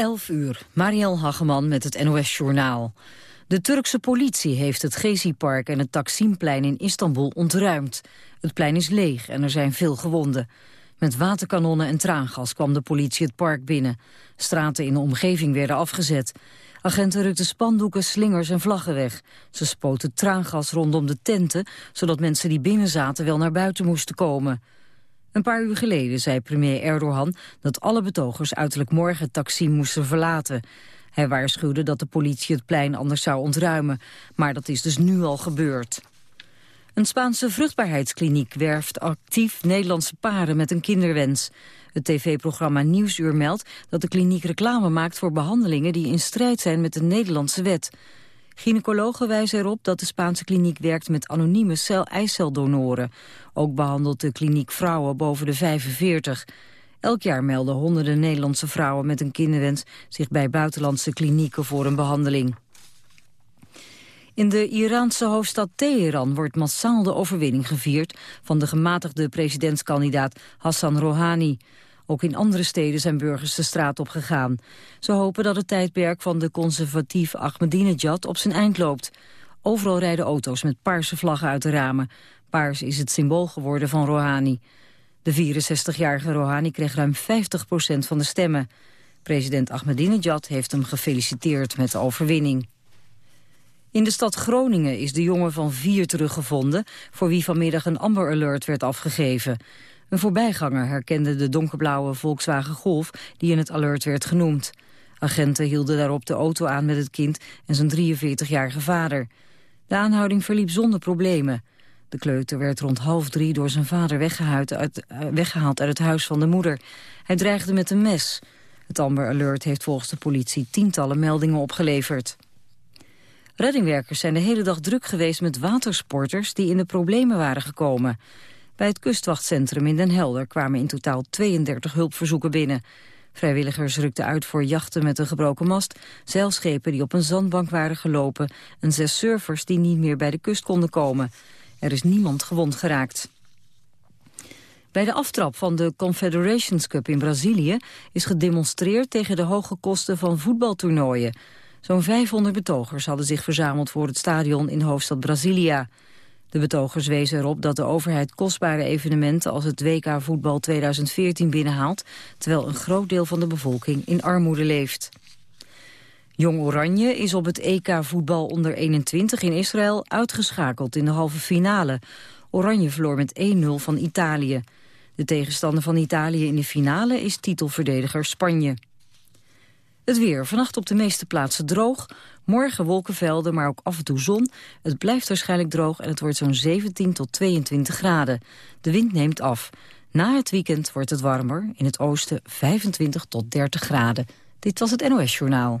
11 uur, Marielle Hageman met het NOS Journaal. De Turkse politie heeft het Gezi-park en het Taksimplein in Istanbul ontruimd. Het plein is leeg en er zijn veel gewonden. Met waterkanonnen en traangas kwam de politie het park binnen. Straten in de omgeving werden afgezet. Agenten rukten spandoeken, slingers en vlaggen weg. Ze spoten traangas rondom de tenten, zodat mensen die binnen zaten wel naar buiten moesten komen. Een paar uur geleden zei premier Erdogan dat alle betogers uiterlijk morgen het taxi moesten verlaten. Hij waarschuwde dat de politie het plein anders zou ontruimen, maar dat is dus nu al gebeurd. Een Spaanse vruchtbaarheidskliniek werft actief Nederlandse paren met een kinderwens. Het tv-programma Nieuwsuur meldt dat de kliniek reclame maakt voor behandelingen die in strijd zijn met de Nederlandse wet. Gynaecologen wijzen erop dat de Spaanse kliniek werkt met anonieme cel-eiceldonoren. Ook behandelt de kliniek vrouwen boven de 45. Elk jaar melden honderden Nederlandse vrouwen met een kinderwens zich bij buitenlandse klinieken voor een behandeling. In de Iraanse hoofdstad Teheran wordt massaal de overwinning gevierd van de gematigde presidentskandidaat Hassan Rouhani. Ook in andere steden zijn burgers de straat op gegaan. Ze hopen dat het tijdperk van de conservatief Ahmadinejad op zijn eind loopt. Overal rijden auto's met paarse vlaggen uit de ramen. Paars is het symbool geworden van Rouhani. De 64-jarige Rouhani kreeg ruim 50% van de stemmen. President Ahmadinejad heeft hem gefeliciteerd met de overwinning. In de stad Groningen is de jongen van vier teruggevonden... voor wie vanmiddag een Amber Alert werd afgegeven. Een voorbijganger herkende de donkerblauwe Volkswagen Golf... die in het alert werd genoemd. Agenten hielden daarop de auto aan met het kind en zijn 43-jarige vader. De aanhouding verliep zonder problemen. De kleuter werd rond half drie door zijn vader weggehaald uit, uh, weggehaald uit het huis van de moeder. Hij dreigde met een mes. Het Amber Alert heeft volgens de politie tientallen meldingen opgeleverd. Reddingwerkers zijn de hele dag druk geweest met watersporters die in de problemen waren gekomen. Bij het kustwachtcentrum in Den Helder kwamen in totaal 32 hulpverzoeken binnen. Vrijwilligers rukten uit voor jachten met een gebroken mast, zeilschepen die op een zandbank waren gelopen en zes surfers die niet meer bij de kust konden komen. Er is niemand gewond geraakt. Bij de aftrap van de Confederations Cup in Brazilië is gedemonstreerd tegen de hoge kosten van voetbaltoernooien. Zo'n 500 betogers hadden zich verzameld voor het stadion in hoofdstad Brasilia. De betogers wezen erop dat de overheid kostbare evenementen als het WK voetbal 2014 binnenhaalt, terwijl een groot deel van de bevolking in armoede leeft. Jong Oranje is op het EK voetbal onder 21 in Israël uitgeschakeld in de halve finale. Oranje verloor met 1-0 van Italië. De tegenstander van Italië in de finale is titelverdediger Spanje. Het weer. Vannacht op de meeste plaatsen droog. Morgen wolkenvelden, maar ook af en toe zon. Het blijft waarschijnlijk droog en het wordt zo'n 17 tot 22 graden. De wind neemt af. Na het weekend wordt het warmer. In het oosten 25 tot 30 graden. Dit was het NOS Journaal.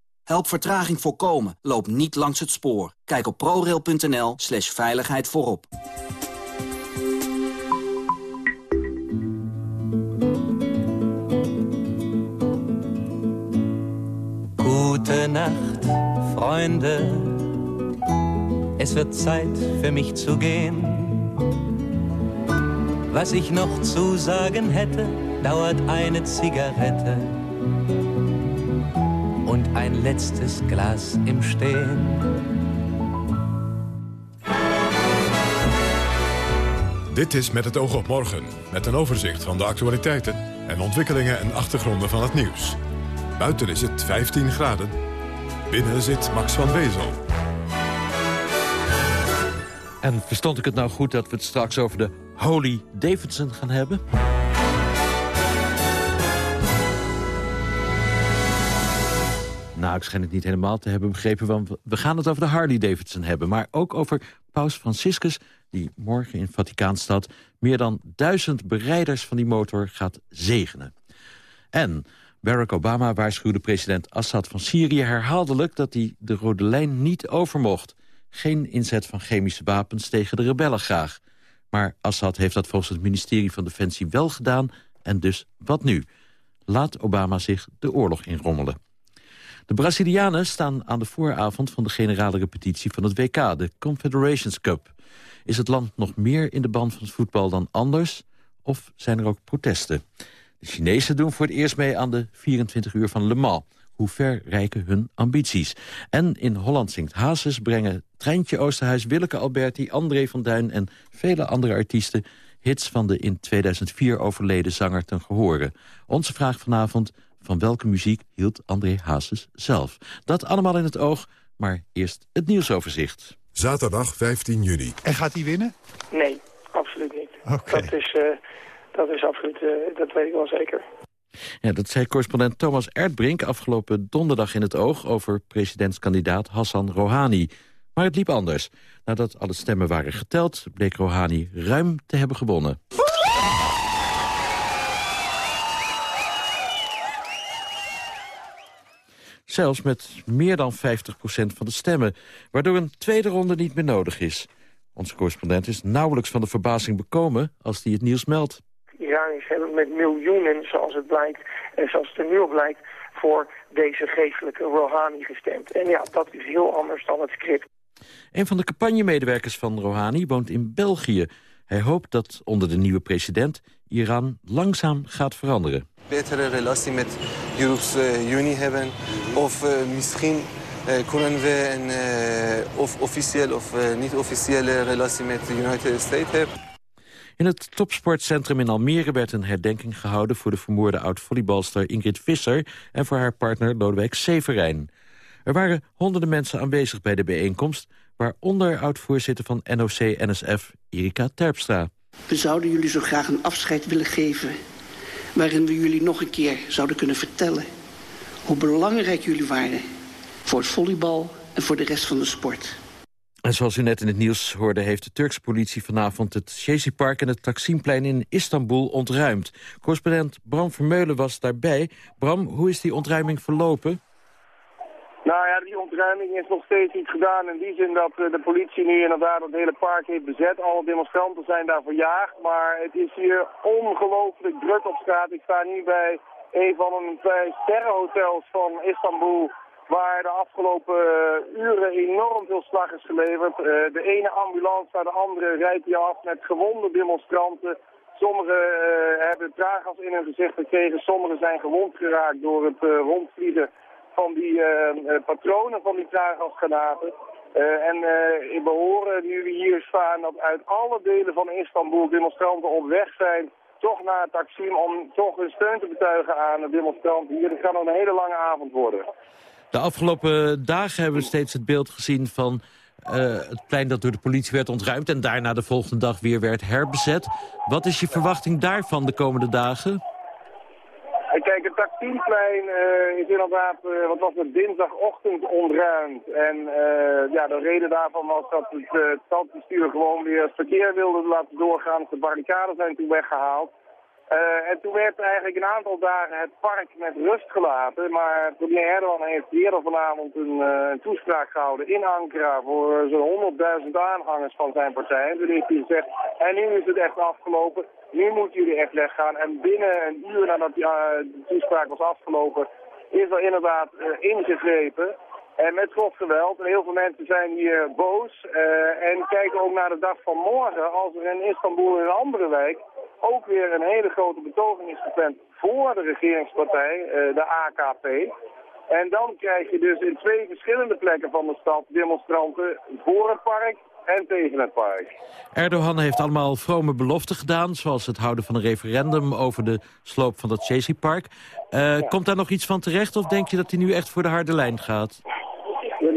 Help vertraging voorkomen. Loop niet langs het spoor. Kijk op prorail.nl slash veiligheid voorop. Nacht, Freunde. Es wird Zeit für mich zu gehen. Was ich noch zu sagen hätte, dauert eine Zigarette und ein letztes Glas im Stehen. Dit is Met het oog op morgen, met een overzicht van de actualiteiten en ontwikkelingen en achtergronden van het nieuws. Buiten is het 15 graden. Binnen zit Max van Wezel. En verstond ik het nou goed dat we het straks over de Holy Davidson gaan hebben? Nou, ik schijn het niet helemaal te hebben begrepen... want we gaan het over de Harley Davidson hebben. Maar ook over Paus Franciscus, die morgen in Vaticaanstad... meer dan duizend bereiders van die motor gaat zegenen. En Barack Obama waarschuwde president Assad van Syrië herhaaldelijk... dat hij de rode lijn niet overmocht. Geen inzet van chemische wapens tegen de rebellen graag. Maar Assad heeft dat volgens het ministerie van Defensie wel gedaan... en dus wat nu? Laat Obama zich de oorlog inrommelen. De Brazilianen staan aan de vooravond van de generale repetitie van het WK, de Confederations Cup. Is het land nog meer in de band van het voetbal dan anders? Of zijn er ook protesten? De Chinezen doen voor het eerst mee aan de 24 uur van Le Mans. Hoe ver reiken hun ambities? En in Holland zingt Hazes brengen Treintje Oosterhuis, Willeke Alberti, André van Duin en vele andere artiesten hits van de in 2004 overleden zanger ten gehore. Onze vraag vanavond, van welke muziek hield André Hazes zelf? Dat allemaal in het oog, maar eerst het nieuwsoverzicht. Zaterdag 15 juni. En gaat hij winnen? Nee, absoluut niet. Oké. Dat, is, uh, dat is absoluut, uh, dat weet ik wel zeker. Ja, dat zei correspondent Thomas Erdbrink afgelopen donderdag in het oog... over presidentskandidaat Hassan Rouhani. Maar het liep anders. Nadat alle stemmen waren geteld, bleek Rouhani ruim te hebben gewonnen. Zelfs met meer dan 50% van de stemmen, waardoor een tweede ronde niet meer nodig is. Onze correspondent is nauwelijks van de verbazing bekomen als hij het nieuws meldt. Iraniërs hebben met miljoenen, zoals het blijkt, en zoals het er nu op blijkt, voor deze geestelijke Rouhani gestemd. En ja, dat is heel anders dan het script. Een van de campagnemedewerkers van Rouhani woont in België. Hij hoopt dat onder de nieuwe president Iran langzaam gaat veranderen. Betere relatie met de Europese Unie hebben. Of uh, misschien uh, kunnen we een uh, of officieel of niet officiële relatie met de United States hebben. In het topsportcentrum in Almere werd een herdenking gehouden... voor de vermoorde oud-volleybalster Ingrid Visser... en voor haar partner Lodewijk Severijn. Er waren honderden mensen aanwezig bij de bijeenkomst... waaronder oud-voorzitter van NOC-NSF, Erika Terpstra. We zouden jullie zo graag een afscheid willen geven... waarin we jullie nog een keer zouden kunnen vertellen... hoe belangrijk jullie waren voor het volleybal en voor de rest van de sport. En zoals u net in het nieuws hoorde... heeft de Turkse politie vanavond het Shezi-park en het Taksimplein in Istanbul ontruimd. Correspondent Bram Vermeulen was daarbij. Bram, hoe is die ontruiming verlopen? Nou ja, die ontruiming is nog steeds niet gedaan. In die zin dat de politie nu inderdaad het hele park heeft bezet. Alle demonstranten zijn daar verjaagd. Maar het is hier ongelooflijk druk op straat. Ik sta nu bij een van een twee sterrenhotels van Istanbul waar de afgelopen uren enorm veel slag is geleverd. Uh, de ene ambulance naar de andere rijdt hier af met gewonde demonstranten. Sommigen hebben traaggas in hun gezicht gekregen, sommigen zijn gewond geraakt door het rondvliegen van die patronen van die traaggasgranaten. en we horen nu we hier staan dat uit alle delen van Istanbul demonstranten op weg zijn toch naar het Taksim om toch hun steun te betuigen aan de demonstranten hier. Het kan nog een hele lange avond worden. De afgelopen dagen hebben we steeds het beeld gezien van uh, het plein dat door de politie werd ontruimd... en daarna de volgende dag weer werd herbezet. Wat is je verwachting daarvan de komende dagen? Kijk, het Taksimplein uh, is inderdaad, uh, wat was het, dinsdagochtend ontruimd. En ja, de reden daarvan was dat het stadsbestuur gewoon weer het verkeer wilde laten doorgaan. De barricades zijn toen weggehaald. Uh, en toen werd eigenlijk een aantal dagen het park met rust gelaten. Maar premier Erdogan heeft eerder vanavond een, een toespraak gehouden in Ankara voor zo'n 100.000 aanhangers van zijn partij. En toen heeft hij gezegd, en nu is het echt afgelopen, nu moeten jullie echt weggaan. En binnen een uur nadat die, uh, de toespraak was afgelopen, is er inderdaad ingegrepen. En met grof geweld. En heel veel mensen zijn hier boos. en kijken ook naar de dag van morgen, als er in Istanbul in een andere wijk ook weer een hele grote betoging is gepland voor de regeringspartij, uh, de AKP. En dan krijg je dus in twee verschillende plekken van de stad demonstranten voor het park en tegen het park. Erdogan heeft allemaal vrome beloften gedaan... zoals het houden van een referendum over de sloop van dat Chelsea-park. Uh, ja. Komt daar nog iets van terecht of denk je dat hij nu echt voor de harde lijn gaat?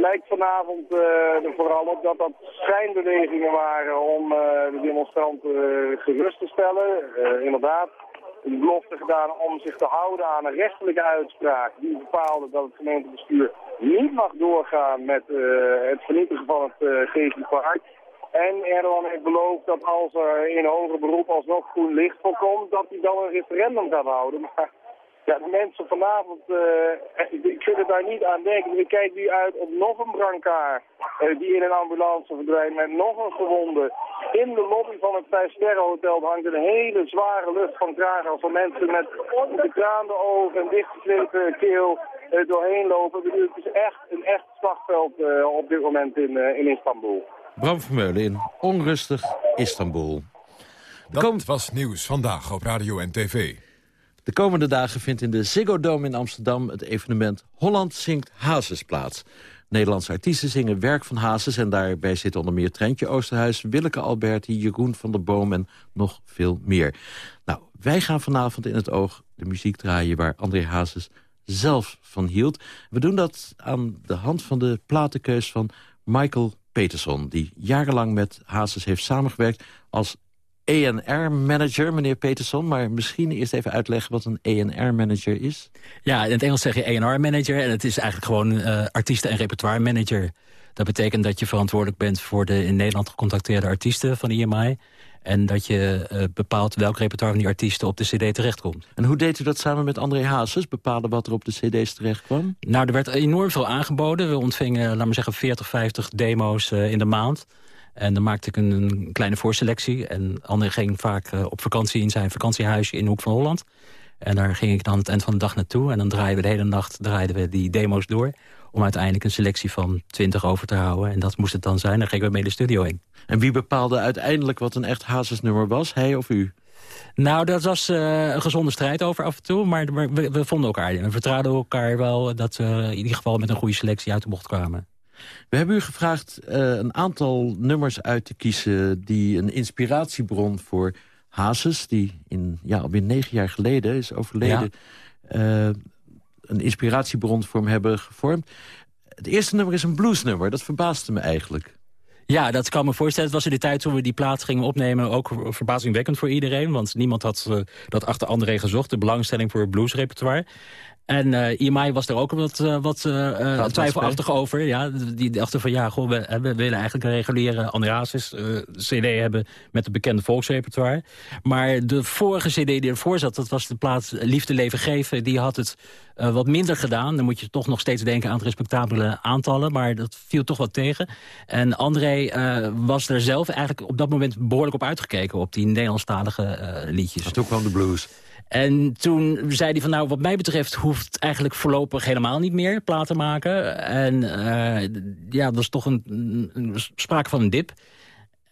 Lijkt vanavond uh, er vooral op dat dat schijnbewegingen waren om uh, de demonstranten uh, gerust te stellen. inderdaad, een belofte gedaan om zich te houden aan een rechtelijke uitspraak die bepaalde dat het gemeentebestuur niet mag doorgaan met het vernietigen van het uh, Park. En Erdogan heeft beloofd dat als er in hoger beroep alsnog groen licht voorkomt, dat hij dan een referendum gaat houden. Maar ja, de mensen vanavond, uh, ik vind het daar niet aan denken. Ik kijk nu uit op nog een brancard uh, die in een ambulance verdwijnt met nog een gewonde. In de lobby van het Vijfsterrenhotel hangt een hele zware lucht van kragen van mensen met de kraan de ogen en dichtgeknepen keel uh, doorheen lopen. Het is echt een echt slagveld op dit moment in, in Istanbul. Bram Vermeulen in onrustig Istanbul. Dat was nieuws vandaag op Radio en TV. De komende dagen vindt in de Ziggo Dome in Amsterdam... het evenement Holland zingt Hazes plaats. Nederlandse artiesten zingen werk van Hazes... en daarbij zitten onder meer Trentje Oosterhuis... Willeke Alberti, Jeroen van der Boom en nog veel meer. Nou, wij gaan vanavond in het oog de muziek draaien... waar André Hazes zelf van hield. We doen dat aan de hand van de platenkeus van Michael Peterson... die jarenlang met Hazes heeft samengewerkt als ENR-manager, meneer Peterson. Maar misschien eerst even uitleggen wat een ENR-manager is. Ja, in het Engels zeg je ENR-manager. En het is eigenlijk gewoon uh, artiesten- en repertoire-manager. Dat betekent dat je verantwoordelijk bent voor de in Nederland gecontacteerde artiesten van EMI. En dat je uh, bepaalt welk repertoire van die artiesten op de cd terechtkomt. En hoe deed u dat samen met André Hazes? Bepalen wat er op de cd's terecht kwam? Nou, er werd enorm veel aangeboden. We ontvingen, laat maar zeggen, 40, 50 demo's uh, in de maand. En dan maakte ik een, kleine voorselectie. En André ging vaak uh, op vakantie in zijn vakantiehuisje in Hoek van Holland. En daar ging ik dan het eind van de dag naartoe. En dan draaiden we de hele nacht draaiden we die demo's door. Om uiteindelijk een selectie van 20 over te houden. En dat moest het dan zijn. Dan gingen we mee de studio in. En wie bepaalde uiteindelijk wat een echt Hazes-nummer was? Hij of u? Nou, dat was uh, een gezonde strijd over af en toe. Maar we, we vonden elkaar. We vertrouwden elkaar wel dat we in ieder geval met een goede selectie uit de bocht kwamen. We hebben u gevraagd uh, een aantal nummers uit te kiezen... die een inspiratiebron voor Hazes... die in, ja, alweer negen jaar geleden is overleden... Ja. Uh, een inspiratiebron voor hem hebben gevormd. Het eerste nummer is een bluesnummer. Dat verbaasde me eigenlijk. Ja, dat kan me voorstellen. Het was in de tijd toen we die plaats gingen opnemen... ook verbazingwekkend voor iedereen. Want niemand had uh, dat achter André gezocht. De belangstelling voor het bluesrepertoire. En uh, eh, IMI was er ook wat, uh, wat uh, twijfelachtig over. Ja, die dachten van ja, goh, we, we willen eigenlijk een reguliere Andreasis CD hebben met een bekende volksrepertoire. Maar de vorige CD die ervoor zat, dat was de plaats Liefde Leven Geven. Die had het wat minder gedaan. Dan moet je toch nog steeds denken aan het respectabele aantallen. Maar dat viel toch wat tegen. En André was er zelf eigenlijk op dat moment behoorlijk op uitgekeken. Op die Nederlandstalige liedjes. En toen kwam de blues. En toen zei hij van nou, wat mij betreft hoeft eigenlijk voorlopig helemaal niet meer platen maken. En uh, ja, dat was toch een, sprake van een dip.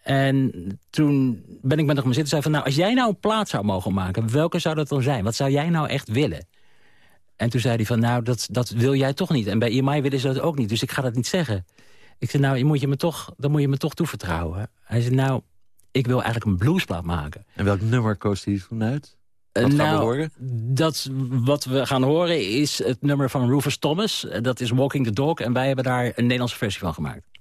En toen ben ik met hem zitten en zei van nou, als jij nou een plaat zou mogen maken, welke zou dat dan zijn? Wat zou jij nou echt willen? En toen zei hij van nou, dat, dat wil jij toch niet. En bij EMI willen ze dat ook niet, dus ik ga dat niet zeggen. Ik zei nou, je moet je me toch, dan moet je me toch toevertrouwen. Hij zei nou, ik wil eigenlijk een bluesplaat maken. En welk nummer koos hij toen uit? Wat nou, gaan we horen? Dat, wat we gaan horen is het nummer van Rufus Thomas. Dat is Walking the Dog. En wij hebben daar een Nederlandse versie van gemaakt.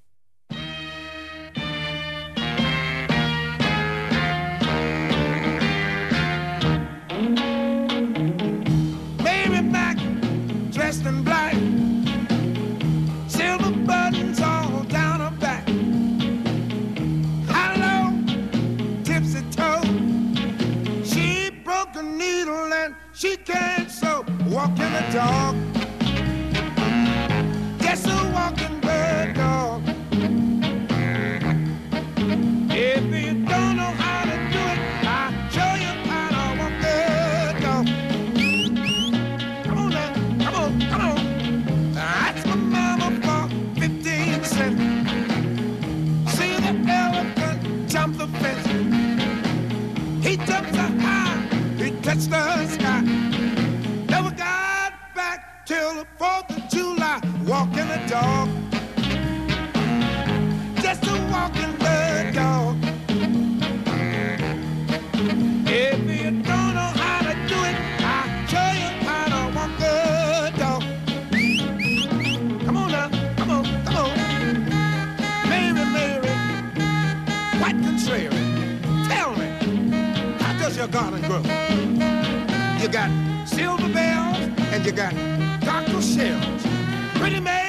And she can't sew. Walking the dog. Just a walking dog. Just a walking the dog. If you don't know how to do it, I'll show you how to walk the dog. Come on now, come on, come on. Mary, Mary, quite contrary. Tell me, how does your garden grow? You got silver bells and you got cockle shells. Pretty maids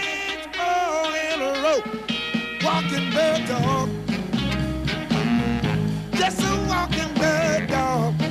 walking dog. Just a walking the dog.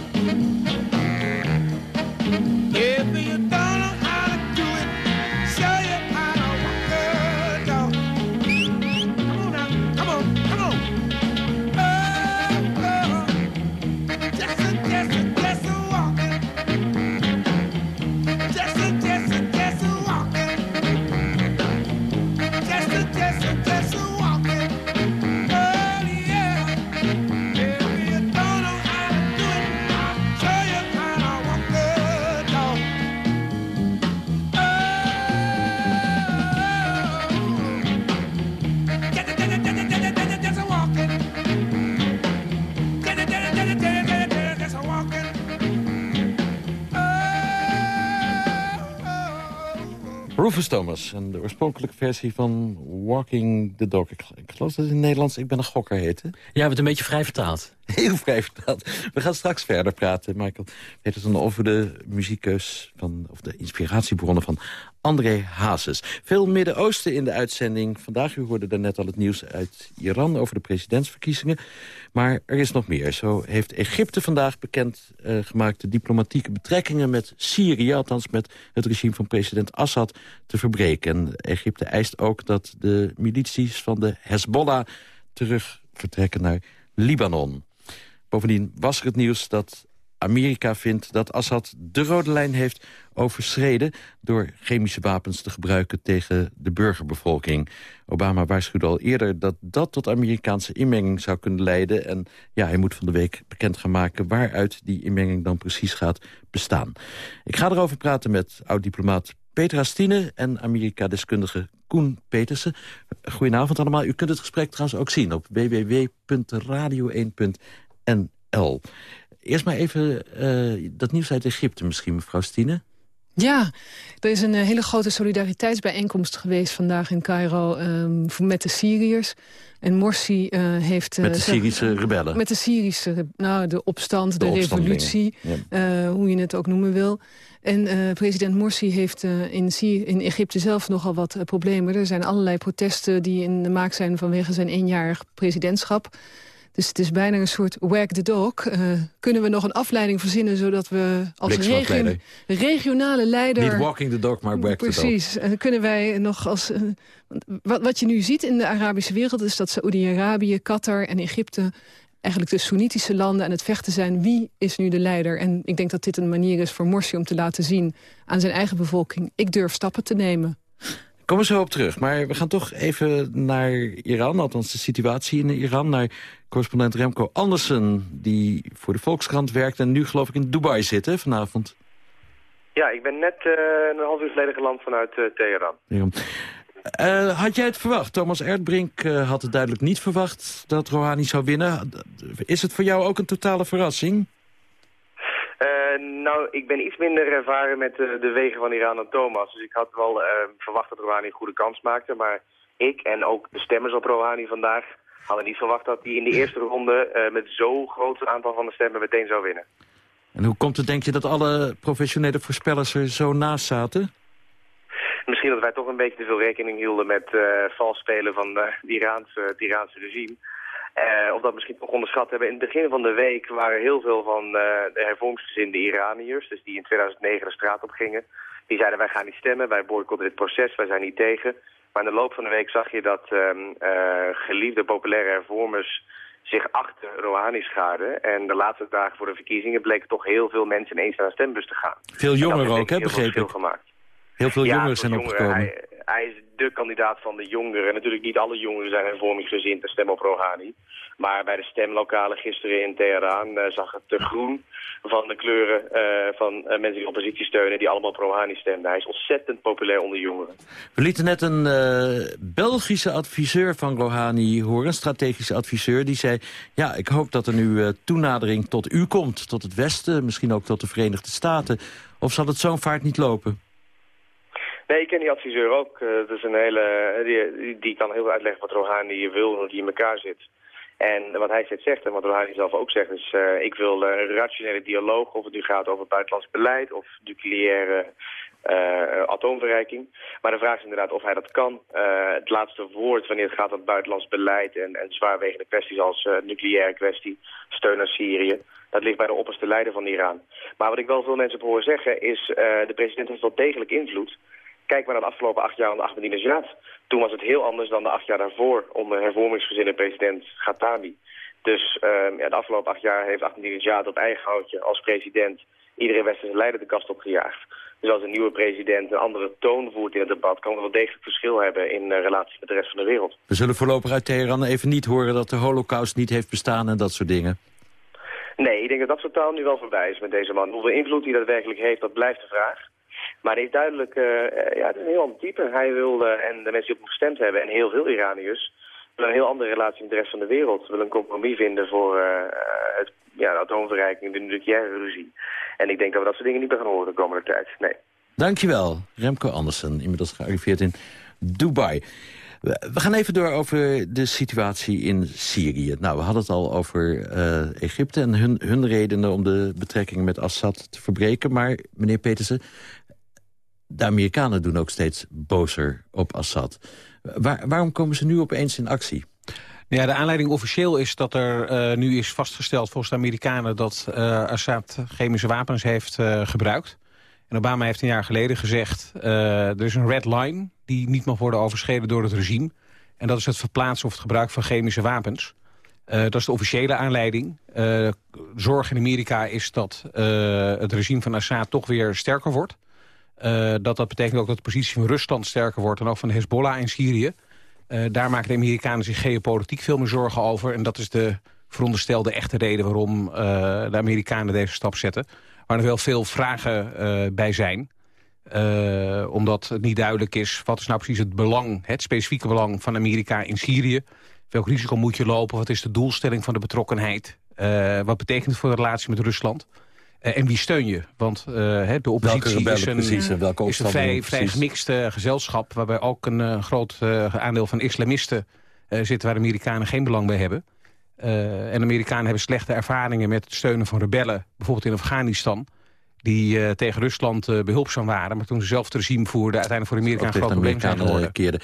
Thomas. En de oorspronkelijke versie van Walking the Dog. Ik, ik geloof dat het in het Nederlands Ik ben een gokker heette. Ja, het een beetje vrij vertaald. Heel vrij vertaald. We gaan straks verder praten, Michael dan over de muziekkeus... Van, of de inspiratiebronnen van André Hazes. Veel Midden-Oosten in de uitzending. Vandaag, u hoorde net al het nieuws uit Iran over de presidentsverkiezingen. Maar er is nog meer. Zo heeft Egypte vandaag bekend uh, gemaakt... de diplomatieke betrekkingen met Syrië... althans met het regime van president Assad te verbreken. En Egypte eist ook dat de milities van de Hezbollah... terug vertrekken naar Libanon. Bovendien was er het nieuws dat Amerika vindt dat Assad de rode lijn heeft overschreden... door chemische wapens te gebruiken tegen de burgerbevolking. Obama waarschuwde al eerder dat dat tot Amerikaanse inmenging zou kunnen leiden. En ja, hij moet van de week bekend gaan maken waaruit die inmenging dan precies gaat bestaan. Ik ga erover praten met oud-diplomaat Peter Stine en Amerika-deskundige Koen Petersen. Goedenavond allemaal. U kunt het gesprek trouwens ook zien op www.radio1.nl. Eerst maar even uh, dat nieuws uit Egypte misschien, mevrouw Stine. Ja, er is een eh, hele grote solidariteitsbijeenkomst geweest vandaag in Cairo um, met de Syriërs. En Morsi uh, heeft... Uh, met de Syrische rebellen? Met de Syrische, nou, de opstand, de, de revolutie, ja. hoe je het ook noemen wil. En president Morsi heeft in, in Egypte zelf nogal wat problemen. Er zijn allerlei protesten die in de maak zijn vanwege zijn eenjarig presidentschap. Dus het is bijna een soort wag the dog. Uh, kunnen we nog een afleiding verzinnen... zodat we als regio regionale leider... Niet walking the dog, maar wag Precies. the dog. Precies. En kunnen wij nog als... Uh, wat, wat je nu ziet in de Arabische wereld... is dat Saoedi-Arabië, Qatar en Egypte eigenlijk de Soenitische landen aan het vechten zijn. Wie is nu de leider? En ik denk dat dit een manier is voor Morsi om te laten zien aan zijn eigen bevolking. Ik durf stappen te nemen. Komen we zo op terug. Maar we gaan toch even naar Iran, althans de situatie in Iran... naar correspondent Remco Andersen, die voor de Volkskrant werkt... en nu geloof ik in Dubai zit, hè, vanavond. Ja, ik ben net uh, een half uur geleden geland vanuit uh, Teheran. Ja. Uh, had jij het verwacht? Thomas Erdbrink had het duidelijk niet verwacht dat Rouhani zou winnen. Is het voor jou ook een totale verrassing? Nou, ik ben iets minder ervaren met de wegen van Iran en Thomas. Dus ik had wel verwacht dat Rouhani een goede kans maakte. Maar ik en ook de stemmers op Rouhani vandaag hadden niet verwacht dat hij in de eerste ronde met zo'n groot aantal van de stemmen meteen zou winnen. En hoe komt het, denk je, dat alle professionele voorspellers er zo naast zaten? Misschien dat wij toch een beetje te veel rekening hielden met vals spelen van het, Iraanse, het Iraanse regime. Uh, of dat misschien toch onderschat hebben. In het begin van de week waren heel veel van uh, de hervormingsgezinde Iraniërs, dus die in 2009 de straat op gingen, die zeiden wij gaan niet stemmen, wij boycotten dit proces, wij zijn niet tegen. Maar in de loop van de week zag je dat um, uh, geliefde populaire hervormers zich achter Rouhani schaarden. En de laatste dagen voor de verkiezingen bleken toch heel veel mensen ineens naar de stembus te gaan. Veel jongeren ook, hè, begrepen ik? Gemaakt. Heel veel jongeren zijn opgekomen. Hij, hij, is de kandidaat van de jongeren. Natuurlijk niet alle jongeren zijn hervormingsgezind en stemmen op Rouhani. Maar bij de stemlokalen gisteren in Teheran uh, zag het te groen van de kleuren uh, van uh, mensen die oppositie steunen... die allemaal Rouhani stemden. Hij is ontzettend populair onder jongeren. We lieten net een Belgische adviseur van Rouhani horen, een strategische adviseur... die zei, ja, ik hoop dat er nu toenadering tot u komt, tot het Westen... misschien ook tot de Verenigde Staten. Of zal het zo'n vaart niet lopen? Nee, ik ken die adviseur ook. Dat is een hele, die, die kan heel veel uitleggen wat Rouhani wil en die in elkaar zit. En wat hij steeds zegt, en wat Rouhani zelf ook zegt, is... Uh, ik wil een rationele dialoog, of het nu gaat over buitenlands beleid... of nucleaire atoomverrijking. Maar de vraag is inderdaad of hij dat kan. het laatste woord wanneer het gaat om buitenlands beleid... en, en zwaarwegende kwesties als nucleaire kwestie, steun aan Syrië... dat ligt bij de opperste leider van Iran. Maar wat ik wel veel mensen heb horen zeggen is... de president heeft wel degelijk invloed... Kijk maar naar de afgelopen acht jaar onder Ahmadinejad. Toen was het heel anders dan de acht jaar daarvoor onder hervormingsgezinde president Ghatami. Dus uh, ja, de afgelopen acht jaar heeft Ahmadinejad op eigen houtje als president iedere westerse leider de kast opgejaagd. Dus als een nieuwe president een andere toon voert in het debat... kan er wel degelijk verschil hebben in uh, relatie met de rest van de wereld. We zullen voorlopig uit Teheran even niet horen dat de holocaust niet heeft bestaan en dat soort dingen. Nee, ik denk dat dat soort taal nu wel voorbij is met deze man. Hoeveel invloed hij daadwerkelijk heeft, dat blijft de vraag. Maar hij is duidelijk, uh, ja, het is een heel ander type. Hij wil, en de mensen die op hem gestemd hebben, en heel veel Iraniërs, willen een heel andere relatie met de rest van de wereld. Willen een compromis vinden voor uh, het, ja, de atoomverrijking, de nucleaire ruzie. En ik denk dat we dat soort dingen niet meer gaan horen de komende tijd. Nee. Dankjewel, Remco Andersen, inmiddels gearriveerd in Dubai. We gaan even door over de situatie in Syrië. Nou, we hadden het al over uh, Egypte en hun, hun redenen om de betrekkingen met Assad te verbreken. Maar meneer Petersen, de Amerikanen doen ook steeds bozer op Assad. Waar, waarom komen ze nu opeens in actie? Ja, de aanleiding officieel is dat er uh, nu is vastgesteld volgens de Amerikanen... dat uh, Assad chemische wapens heeft uh, gebruikt. En Obama heeft een jaar geleden gezegd... er is een red line die niet mag worden overschreden door het regime. En dat is het verplaatsen of het gebruik van chemische wapens. dat is de officiële aanleiding. zorg in Amerika is dat het regime van Assad toch weer sterker wordt. Dat dat betekent ook dat de positie van Rusland sterker wordt... en ook van Hezbollah in Syrië... Uh, daar maken de Amerikanen zich geopolitiek veel meer zorgen over. En dat is de veronderstelde echte reden waarom uh, de Amerikanen deze stap zetten. Waar er wel veel vragen bij zijn. omdat het niet duidelijk is wat is nou precies het belang, het specifieke belang van Amerika in Syrië. Welk risico moet je lopen? Wat is de doelstelling van de betrokkenheid? wat betekent het voor de relatie met Rusland? Uh, en wie steun je? Want uh, de oppositie is een, precies, is een vrij, vrij gemixte gezelschap... waarbij ook een uh, groot aandeel van islamisten zit... waar de Amerikanen geen belang bij hebben. en de Amerikanen hebben slechte ervaringen met het steunen van rebellen... bijvoorbeeld in Afghanistan die tegen Rusland behulpzaam waren... maar toen ze zelf het regime voerden... uiteindelijk voor Amerika een groot probleem zijn geworden. Keerde.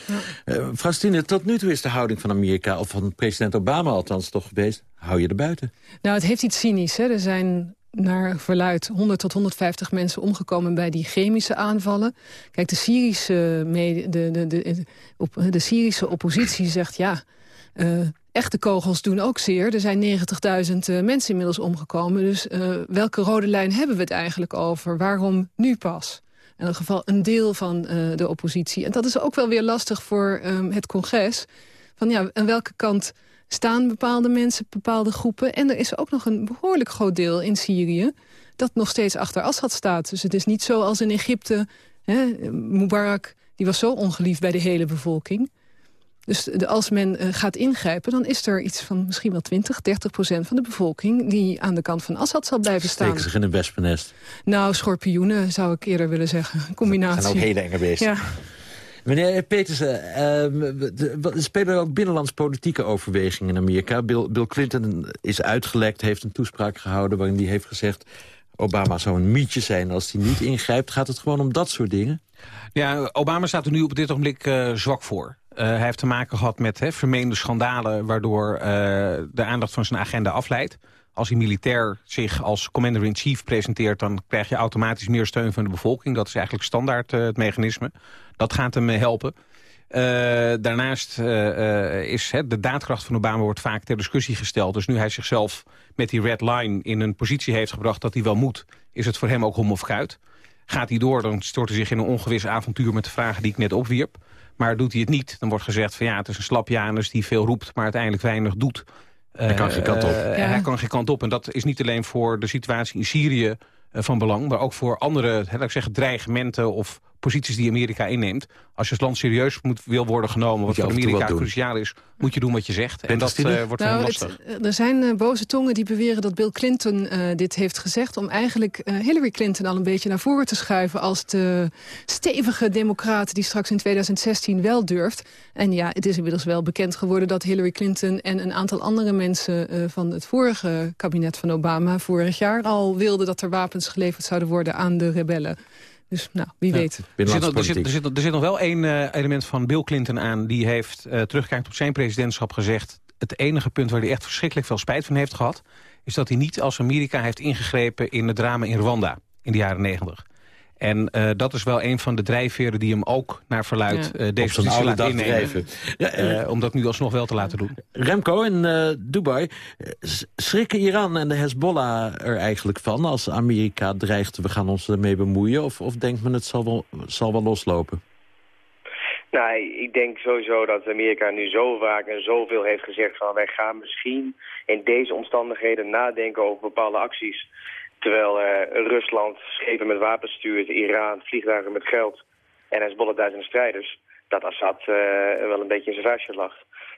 Ja. Frastine, tot nu toe is de houding van Amerika... of van president Obama althans toch geweest... hou je er buiten. Nou, het heeft iets cynisch. Hè? Er zijn naar verluid 100 tot 150 mensen omgekomen bij die chemische aanvallen. Kijk, de Syrische, de, de, de, de Syrische oppositie zegt ja... Uh, echte kogels doen ook zeer. Er zijn 90.000 uh, mensen inmiddels omgekomen. Dus uh, welke rode lijn hebben we het eigenlijk over? Waarom nu pas? In ieder geval een deel van de oppositie. En dat is ook wel weer lastig voor um, het congres. Van ja, aan welke kant staan bepaalde mensen, bepaalde groepen. En er is ook nog een behoorlijk groot deel in Syrië... dat nog steeds achter Assad staat. Dus het is niet zo als in Egypte. Hè, Mubarak die was zo ongeliefd bij de hele bevolking. Dus als men uh, gaat ingrijpen, dan is er iets van misschien wel 20, 30 procent van de bevolking... die aan de kant van Assad zal blijven staan. Steken zich in een wespennest. Nou, schorpioenen zou ik eerder willen zeggen. Een combinatie. Dat zijn ook hele enge beesten. Ja. Meneer Petersen, uh, er spelen ook binnenlandspolitieke overwegingen in Amerika. Bill, Clinton is uitgelekt, heeft een toespraak gehouden... waarin hij heeft gezegd... Obama zou een mietje zijn als hij niet ingrijpt. Gaat het gewoon om dat soort dingen? Ja, Obama staat er nu op dit ogenblik uh, zwak voor. Uh, hij heeft te maken gehad met vermeende schandalen... waardoor uh, de aandacht van zijn agenda afleidt. Als hij militair zich als commander-in-chief presenteert... dan krijg je automatisch meer steun van de bevolking. Dat is eigenlijk standaard het mechanisme. Dat gaat hem eh, helpen. Uh, daarnaast is de daadkracht van Obama wordt vaak ter discussie gesteld. Dus nu hij zichzelf met die red line in een positie heeft gebracht dat hij wel moet... is het voor hem ook hom of kuit. Gaat hij door, dan stort hij zich in een ongewis avontuur met de vragen die ik net opwierp. Maar doet hij het niet, dan wordt gezegd van ja, het is een slapjanus die veel roept... maar uiteindelijk weinig doet. Hij kan geen kant op. Ja. Hij kan geen kant op. En dat is niet alleen voor de situatie in Syrië van belang... maar ook voor andere laat ik zeggen, dreigementen of posities die Amerika inneemt. Als je als land serieus moet, wil worden genomen, wat voor Amerika cruciaal is, moet je doen wat je zegt. En dat uh, wordt nou, lastig. Het, er zijn uh, boze tongen die beweren dat Bill Clinton uh, dit heeft gezegd... om eigenlijk Hillary Clinton al een beetje naar voren te schuiven... als de stevige democraat die straks in 2016 wel durft. En ja, het is inmiddels wel bekend geworden dat Hillary Clinton... en een aantal andere mensen van het vorige kabinet van Obama... vorig jaar al wilden dat er wapens geleverd zouden worden aan de rebellen. Dus nou, wie weet. Er zit, er, zit, er, zit, er zit, nog wel één uh, element van Bill Clinton aan. Die heeft uh, terugkijkend op zijn presidentschap gezegd... het enige punt waar hij echt verschrikkelijk veel spijt van heeft gehad... is dat hij niet als Amerika heeft ingegrepen in het drama in Rwanda in de jaren negentig. En uh, dat is wel een van de drijfveren die hem ook naar verluid ja. uh, deze positie laat innemen. Ja, uh, om dat nu alsnog wel te laten doen. Remco in Dubai, schrikken Iran en de Hezbollah er eigenlijk van... als Amerika dreigt, we gaan ons ermee bemoeien? Of, of denkt men het zal wel, zal wel loslopen? Nou, ik denk sowieso dat Amerika nu zo vaak en zoveel heeft gezegd van... wij gaan misschien in deze omstandigheden nadenken over bepaalde acties... Terwijl uh, Rusland schepen met wapens stuurt, Iran vliegtuigen met geld en Hezbollah duizenden strijders, dat Assad uh, wel een beetje in zijn vuistje lag.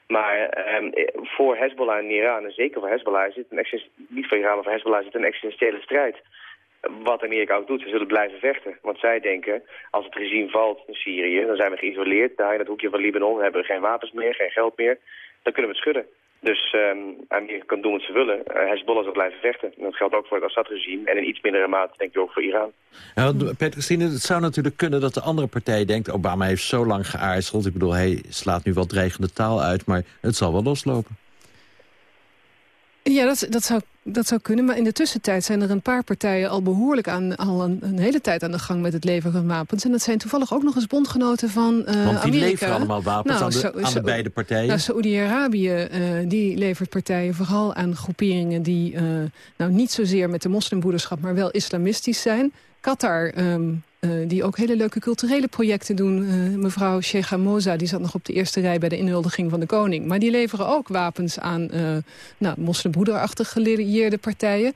Maar um, voor Hezbollah en Iran, en zeker voor Hezbollah, zit een niet Iran, maar voor Hezbollah zit een existentiële strijd. wat Amerika ook doet, ze zullen blijven vechten. Want zij denken, als het regime valt in Syrië, dan zijn we geïsoleerd. Daar in het hoekje van Libanon hebben we geen wapens meer, geen geld meer. Dan kunnen we het schudden. Dus um, Amerika kan doen wat ze willen. Uh, Hezbollah zal blijven vechten. En dat geldt ook voor het Assad-regime. En in iets mindere mate denk ik ook voor Iran. Ja, Peter het zou natuurlijk kunnen dat de andere partij denkt... Obama heeft zo lang geaarzeld. Ik bedoel, hij slaat nu wat dreigende taal uit. Maar het zal wel loslopen. Ja, dat, dat, zou, dat zou kunnen. Maar in de tussentijd zijn er een paar partijen al behoorlijk aan, al een, een hele tijd aan de gang met het leveren van wapens. En dat zijn toevallig ook nog eens bondgenoten van uh, Want die Amerika. leveren allemaal wapens nou, aan, de, aan de beide partijen. Nou, Saoedi-Arabië uh, die levert partijen vooral aan groeperingen die uh, nou niet zozeer met de moslimbroederschap, maar wel islamistisch zijn. Qatar um, uh, die ook hele leuke culturele projecten doen. Uh, mevrouw Sheikha Moza die zat nog op de eerste rij bij de inhuldiging van de koning. Maar die leveren ook wapens aan uh, nou, moslimbroederachtig gelieerde partijen.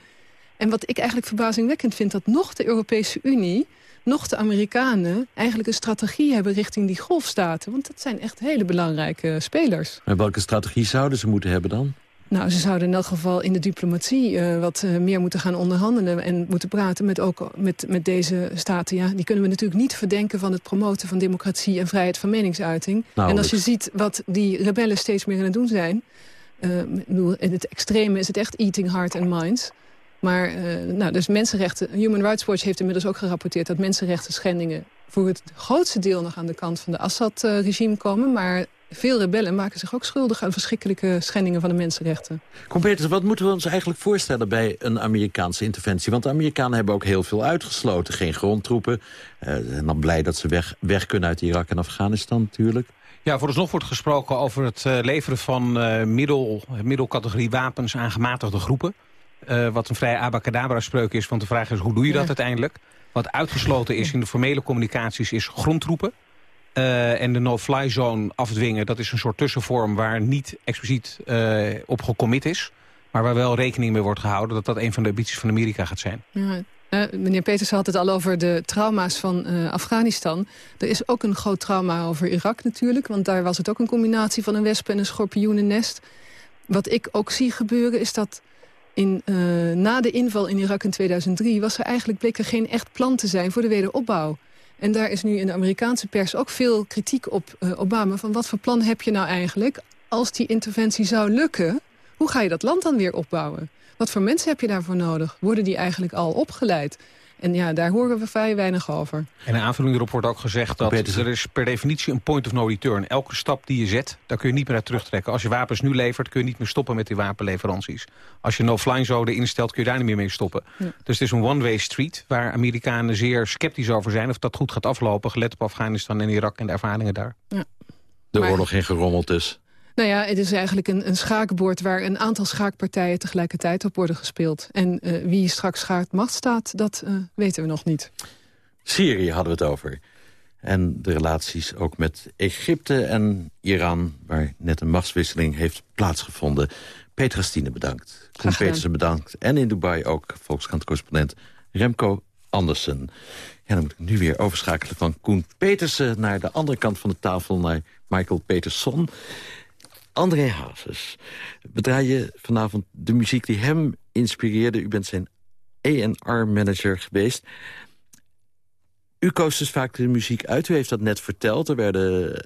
En wat ik eigenlijk verbazingwekkend vind... dat nog de Europese Unie, nog de Amerikanen... eigenlijk een strategie hebben richting die golfstaten. Want dat zijn echt hele belangrijke spelers. En welke strategie zouden ze moeten hebben dan? Nou, ze zouden in elk geval in de diplomatie uh, wat uh, meer moeten gaan onderhandelen... en moeten praten met, ook met, met deze staten. Ja, die kunnen we natuurlijk niet verdenken van het promoten van democratie... en vrijheid van meningsuiting. Nou, en als je ziet wat die rebellen steeds meer aan het doen zijn... Uh, in het extreme is het echt eating heart and minds... Maar nou, dus mensenrechten, Human Rights Watch heeft inmiddels ook gerapporteerd... dat mensenrechten schendingen voor het grootste deel nog aan de kant van de Assad-regime komen. Maar veel rebellen maken zich ook schuldig aan verschrikkelijke schendingen van de mensenrechten. Competers, wat moeten we ons eigenlijk voorstellen bij een Amerikaanse interventie? Want de Amerikanen hebben ook heel veel uitgesloten. Geen grondtroepen. Uh, en dan blij dat ze weg, weg kunnen uit Irak en Afghanistan natuurlijk. Ja, vooralsnog wordt gesproken over het uh, leveren van uh, middel, middelcategorie wapens aan gematigde groepen. Uh, wat een vrij abacadabra-spreuk is, want de vraag is hoe doe je dat ja. uiteindelijk? Wat uitgesloten is in de formele communicaties is grondtroepen. Uh, en de no-fly zone afdwingen, dat is een soort tussenvorm... waar niet expliciet uh, op gecommit is... maar waar wel rekening mee wordt gehouden... dat dat een van de ambities van Amerika gaat zijn. Ja. Uh, meneer Peters had het al over de trauma's van Afghanistan. Er is ook een groot trauma over Irak natuurlijk... want daar was het ook een combinatie van een wesp en een schorpioenennest. Wat ik ook zie gebeuren is dat... In, na de inval in Irak in 2003 was er eigenlijk bleek er geen echt plan te zijn voor de wederopbouw. En daar is nu in de Amerikaanse pers ook veel kritiek op uh, Obama... van wat voor plan heb je nou eigenlijk als die interventie zou lukken... hoe ga je dat land dan weer opbouwen? Wat voor mensen heb je daarvoor nodig? Worden die eigenlijk al opgeleid? En ja, daar horen we vrij weinig over. En in aanvulling erop wordt ook gezegd dat er is per definitie een point of no return. Elke stap die je zet, daar kun je niet meer uit terugtrekken. Als je wapens nu levert, kun je niet meer stoppen met die wapenleveranties. Als je no-flying zone instelt, kun je daar niet meer mee stoppen. Ja. Dus het is een one-way street waar Amerikanen zeer sceptisch over zijn... of dat goed gaat aflopen, gelet op Afghanistan en Irak en de ervaringen daar. Ja. De maar... oorlog in gerommeld dus. Nou ja, het is eigenlijk een, een schaakbord waar een aantal schaakpartijen tegelijkertijd op worden gespeeld. En uh, wie straks schaakmacht staat, dat uh, weten we nog niet. Syrië hadden we het over. En de relaties ook met Egypte en Iran, waar net een machtswisseling heeft plaatsgevonden. Petra Stine bedankt. Koen Petersen bedankt. En in Dubai ook Volkskrant-correspondent Remco Andersen. Ja, dan moet ik nu weer overschakelen van Koen Petersen... naar de andere kant van de tafel, naar Michael Peterson. André Hazes. We draaien vanavond de muziek die hem inspireerde. U bent zijn A&R-manager geweest. U koos dus vaak de muziek uit. U heeft dat net verteld. Er werden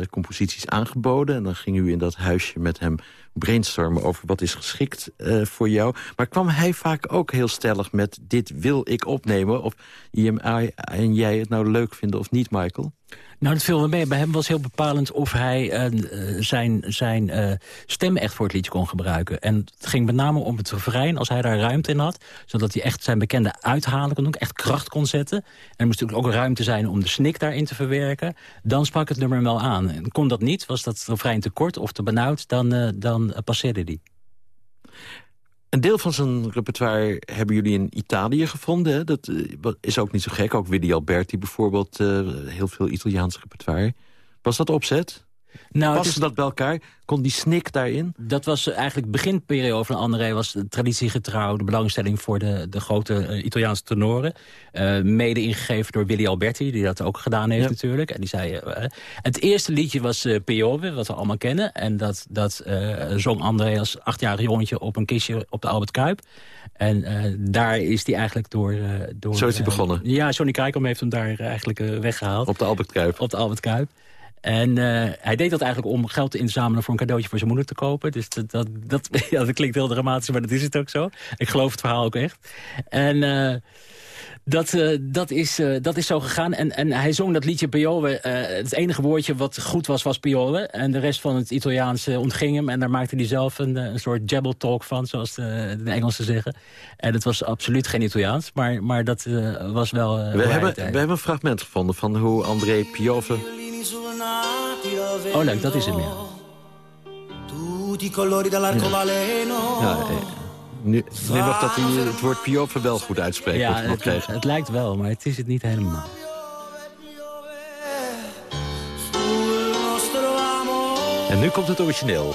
uh, composities aangeboden. En dan ging u in dat huisje met hem brainstormen over wat is geschikt uh, voor jou. Maar kwam hij vaak ook heel stellig met dit wil ik opnemen? Of IMI en jij het nou leuk vinden of niet, Michael? Nou, dat viel me mee. Bij hem was heel bepalend of hij uh, zijn, zijn uh, stem echt voor het liedje kon gebruiken. En het ging met name om het refrein, als hij daar ruimte in had. Zodat hij echt zijn bekende uithalen kon doen, echt kracht kon zetten. En er moest natuurlijk ook ruimte zijn om de snik daarin te verwerken. Dan sprak het nummer wel aan. En kon dat niet, was dat refrein te kort of te benauwd, dan, dan passeerde die. Een deel van zijn repertoire hebben jullie in Italië gevonden. Hè? Dat is ook niet zo gek. Ook Willy Alberti bijvoorbeeld, uh, heel veel Italiaans repertoire. Was dat opzet? Nou, Paste is... dat bij elkaar? Kon die snik daarin? Dat was eigenlijk beginperiode van André. Was de traditiegetrouw, de belangstelling voor de, de grote uh, Italiaanse tenoren. Uh, mede ingegeven door Willy Alberti, die dat ook gedaan heeft ja. natuurlijk. En die zei, uh, het eerste liedje was Piove, wat we allemaal kennen. En dat, dat zong André als achtjarig jongetje op een kistje op de Albert Kuip. En daar is hij eigenlijk door... door Zo is hij begonnen? Ja, Johnny Krijkom heeft hem daar eigenlijk weggehaald. Op de Albert Kuip? Op de Albert Kuip. En hij deed dat eigenlijk om geld te inzamelen voor een cadeautje voor zijn moeder te kopen. Dus dat, dat, dat, ja, dat klinkt heel dramatisch, maar dat is het ook zo. Ik geloof het verhaal ook echt. En dat, uh, dat, is, dat is zo gegaan. En, en hij zong dat liedje Piove. Uh, het enige woordje wat goed was, was Piove. En de rest van het Italiaans ontging hem. En daar maakte hij zelf een, een soort jabble talk van, zoals de, de Engelsen zeggen. En het was absoluut geen Italiaans, maar, maar dat was wel... we, hebben, we hebben een fragment gevonden van hoe André Piove... Oh, leuk, dat is het meer. Tutti colori dell'arcobaleno. Ja, nu, nu nog dat hij het woord Piove wel goed uitspreekt. Ja, het, het, het, lijkt wel, maar het is het niet helemaal. En nu komt het origineel.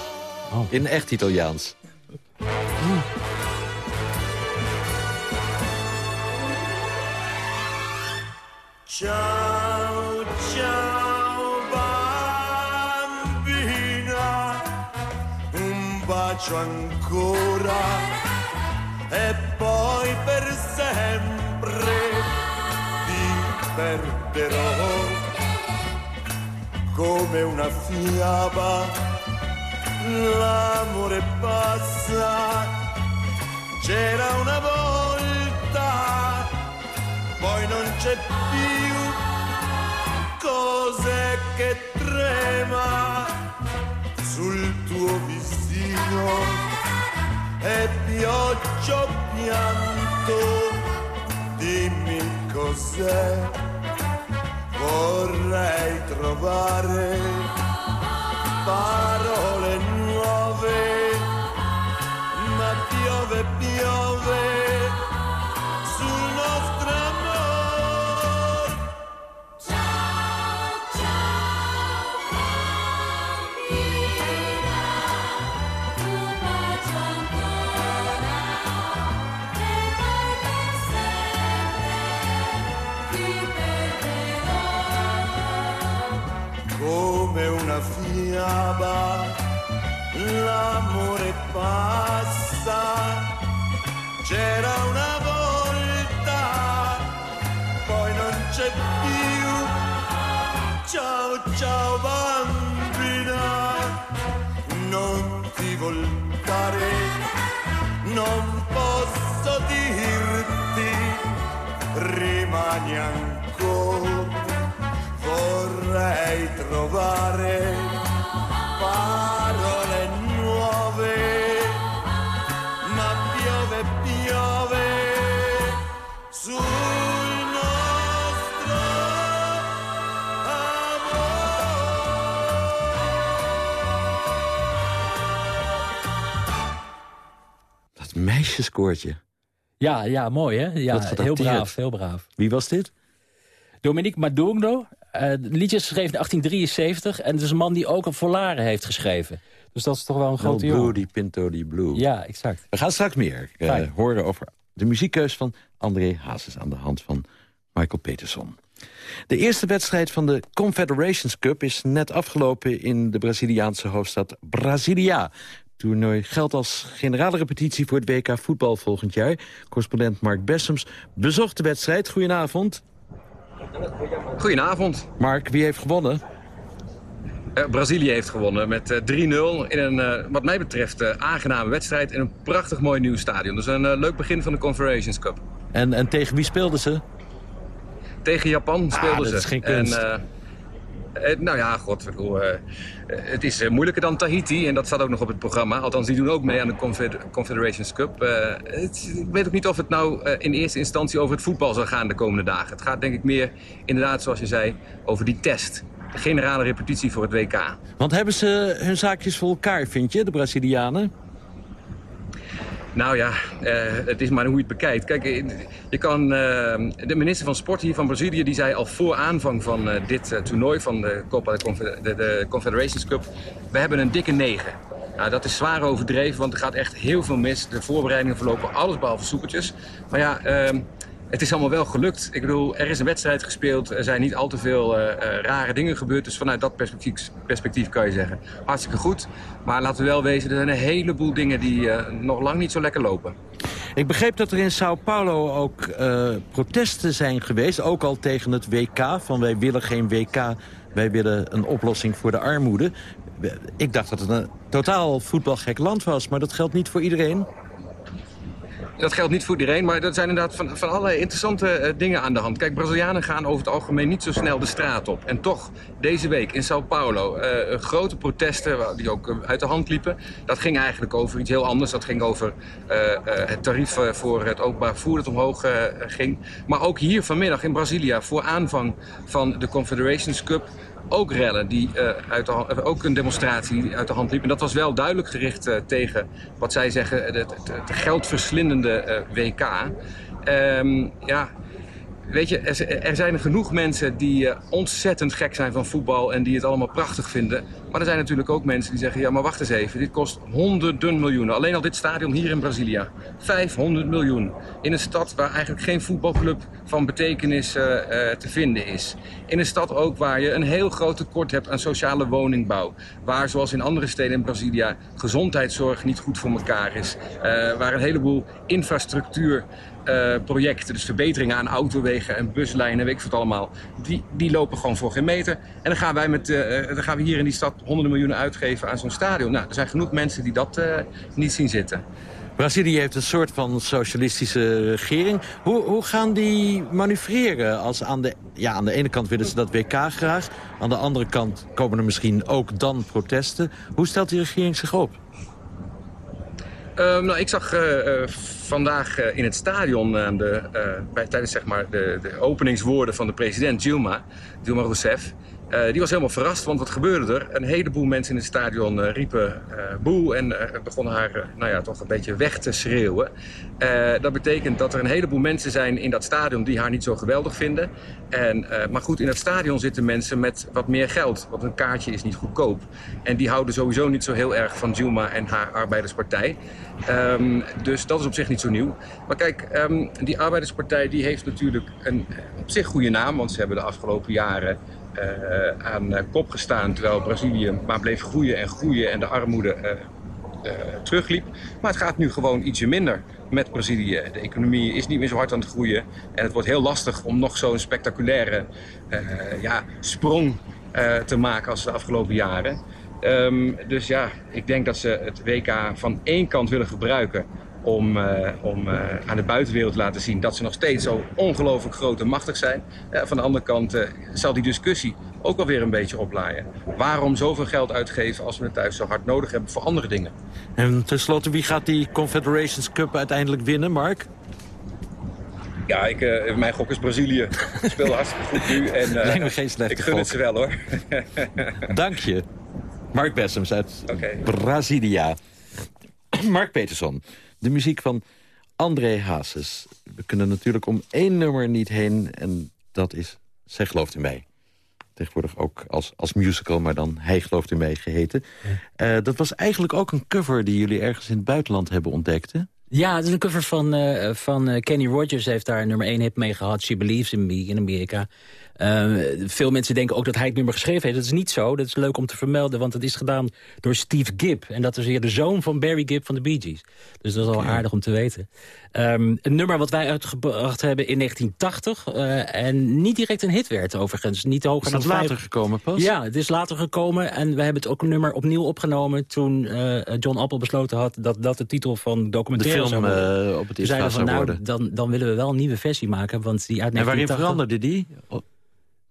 Oh. In echt Italiaans. Ciao, ciao bacio ancora. E poi per sempre ti perderò. Come una fiaba l'amore passa. C'era una volta poi non c'è più. Cose che trema sul tuo visino e pioggia pianto, dimmi cos'è, vorrei trovare parole nuove, ma piove, piove l'amore passa, c'era una volta, poi non c'è più. Ciao ciao bambina, non ti voltare, non posso dirti, rimani ancora vorrei trovare parole meisjeskoortje. Ja, ja, mooi hè? Ja, heel braaf, heel braaf. Wie was dit? Dominique Madongo, uh, liedjes geschreven in 1873. En het is een man die ook een Volare heeft geschreven. Dus dat is toch wel een grote jongen. Blue, die Pinto, die Blue. Ja, exact. We gaan straks meer uh, horen over de muziekkeus van André Hazes... aan de hand van Michael Peterson. De eerste wedstrijd van de Confederations Cup is net afgelopen... in de Braziliaanse hoofdstad Brasilia. Toernooi geldt als generale repetitie voor het WK voetbal volgend jaar. Correspondent Mark Bessems bezocht de wedstrijd. Goedenavond. Goedenavond. Mark, wie heeft gewonnen? Uh, Brazilië heeft gewonnen met uh, eh, 3-0 in een, uh, wat mij betreft, aangename wedstrijd... in een prachtig mooi nieuw stadion. Dus een leuk begin van de Confederations Cup. En, en tegen wie speelden ze? Tegen Japan ah, speelden ze. Dat is geen kunst. En, nou ja, god, uh, het is moeilijker dan Tahiti en dat staat ook nog op het programma. Althans, die doen ook mee aan de Confederations Cup. Het, ik weet ook niet of het nou in eerste instantie over het voetbal zal gaan de komende dagen. Het gaat denk ik meer, inderdaad, zoals je zei, over die test. De generale repetitie voor het WK. Want hebben ze hun zaakjes voor elkaar, vind je, de Brazilianen? Nou ja, uh, het is maar hoe je het bekijkt. Kijk, eh, je kan, uh, de minister van Sport hier van Brazilië... die zei al voor aanvang van uh, dit toernooi van de Copa de, de, Confederations Cup... we hebben een dikke negen. Nou, dat is zwaar overdreven, want er gaat echt heel veel mis. De voorbereidingen verlopen alles behalve soepeltjes. Maar ja, ehm, het is allemaal wel gelukt. Ik bedoel, er is een wedstrijd gespeeld. Er zijn niet al te veel uh, rare dingen gebeurd. Dus vanuit dat perspectief, perspectief, kan je zeggen, hartstikke goed. Maar laten we wel wezen, er zijn een heleboel dingen die uh, nog lang niet zo lekker lopen. Ik begreep dat er in Sao Paulo ook protesten zijn geweest. Ook al tegen het WK. Van wij willen geen WK, wij willen een oplossing voor de armoede. Ik dacht dat het een totaal voetbalgek land was. Maar dat geldt niet voor iedereen. Dat geldt niet voor iedereen, maar er zijn inderdaad van, van allerlei interessante uh, dingen aan de hand. Kijk, Brazilianen gaan over het algemeen niet zo snel de straat op. En toch, deze week in Sao Paulo, uh, grote protesten die ook uit de hand liepen. Dat ging eigenlijk over iets heel anders. Dat ging over het tarief voor het openbaar vervoer dat omhoog ging. Maar ook hier vanmiddag in Brazilia, voor aanvang van de Confederations Cup ook rellen, die, uh, uit de, uh, ook een demonstratie die uit de hand liep. En dat was wel duidelijk gericht uh, tegen wat zij zeggen het, het, het geldverslindende WK. Um, ja, Weet je, er, zijn genoeg mensen die uh, ontzettend gek zijn van voetbal en die het allemaal prachtig vinden. Maar er zijn natuurlijk ook mensen die zeggen, ja maar wacht eens even, dit kost honderden miljoenen. Alleen al dit stadion hier in Brazilië, 500 miljoen. In een stad waar eigenlijk geen voetbalclub van betekenis uh, uh, te vinden is. In een stad ook waar je een heel groot tekort hebt aan sociale woningbouw. Waar zoals in andere steden in Brazilië gezondheidszorg niet goed voor elkaar is. waar een heleboel infrastructuur uh, projecten, dus verbeteringen aan autowegen en buslijnen, weet ik wat allemaal, die, die lopen gewoon voor geen meter. En dan gaan wij met, uh, dan gaan we hier in die stad honderden miljoenen uitgeven aan zo'n stadion. Nou, er zijn genoeg mensen die dat niet zien zitten. Brazilië heeft een soort van socialistische regering. Hoe, hoe gaan die manoeuvreren? Als aan, de, ja, aan de ene kant willen ze dat WK graag. Aan de andere kant komen er misschien ook dan protesten. Hoe stelt die regering zich op? Uh, nou, ik zag uh, uh, vandaag in het stadion de, bij, tijdens zeg maar, de, de, openingswoorden van de president Dilma, Dilma Rousseff. Uh, die was helemaal verrast, want wat gebeurde er? Een heleboel mensen in het stadion uh, riepen uh, boe en begonnen haar nou ja, toch een beetje weg te schreeuwen. dat betekent dat er een heleboel mensen zijn in dat stadion die haar niet zo geweldig vinden. En, maar goed, in het stadion zitten mensen met wat meer geld, want een kaartje is niet goedkoop. En die houden sowieso niet zo heel erg van Dilma en haar arbeiderspartij. Um, dus dat is op zich niet zo nieuw. Maar kijk, um, die arbeiderspartij die heeft natuurlijk een op zich goede naam, want ze hebben de afgelopen jaren aan kop gestaan. Terwijl Brazilië maar bleef groeien en groeien en de armoede uh, terugliep. Maar het gaat nu gewoon ietsje minder met Brazilië. De economie is niet meer zo hard aan het groeien. En het wordt heel lastig om nog zo'n spectaculaire ja, sprong te maken als de afgelopen jaren. Um, dus ja, ik denk dat ze het WK van één kant willen gebruiken om, uh, om uh, aan de buitenwereld te laten zien dat ze nog steeds zo ongelooflijk groot en machtig zijn. Uh, van de andere kant zal die discussie ook alweer een beetje oplaaien. Waarom zoveel geld uitgeven als we het thuis zo hard nodig hebben voor andere dingen? En tenslotte, wie gaat die Confederations Cup uiteindelijk winnen, Mark? Ja, ik, mijn gok is Brazilië. Speelde hartstikke goed nu. En, Lijkt me geen slechte Ik gun gok. het ze wel, hoor. Dank je. Mark Bessems uit okay. Brazilia. Mark Peterson, de muziek van André Hazes. We kunnen natuurlijk om één nummer niet heen en dat is Zij gelooft in mij. Tegenwoordig ook als, als musical, maar dan Hij gelooft in mij geheten. Ja. Uh, dat was eigenlijk ook een cover die jullie ergens in het buitenland hebben ontdekt, hè? Ja, het is een cover van, uh, van uh, Kenny Rogers. heeft daar nummer 1 hit mee gehad. She Believes in Me in Amerika. Uh, veel mensen denken ook dat hij het nummer geschreven heeft. Dat is niet zo. Dat is leuk om te vermelden, want het is gedaan door Steve Gibb. En dat is weer de zoon van Barry Gibb van de Bee Gees. Dus dat is wel okay. aardig om te weten. Um, een nummer wat wij uitgebracht hebben in 1980. Uh, en niet direct een hit werd overigens. Niet hoger is dat dan later vijf... gekomen pas? Ja, het is later gekomen. En we hebben het ook een nummer opnieuw opgenomen... toen uh, John Apple besloten had dat dat de titel van documentaire de film, zou worden. Uh, op het eerste van, nou, worden. Dan, dan willen we wel een nieuwe versie maken. Want die uit en waarin 1980... veranderde die?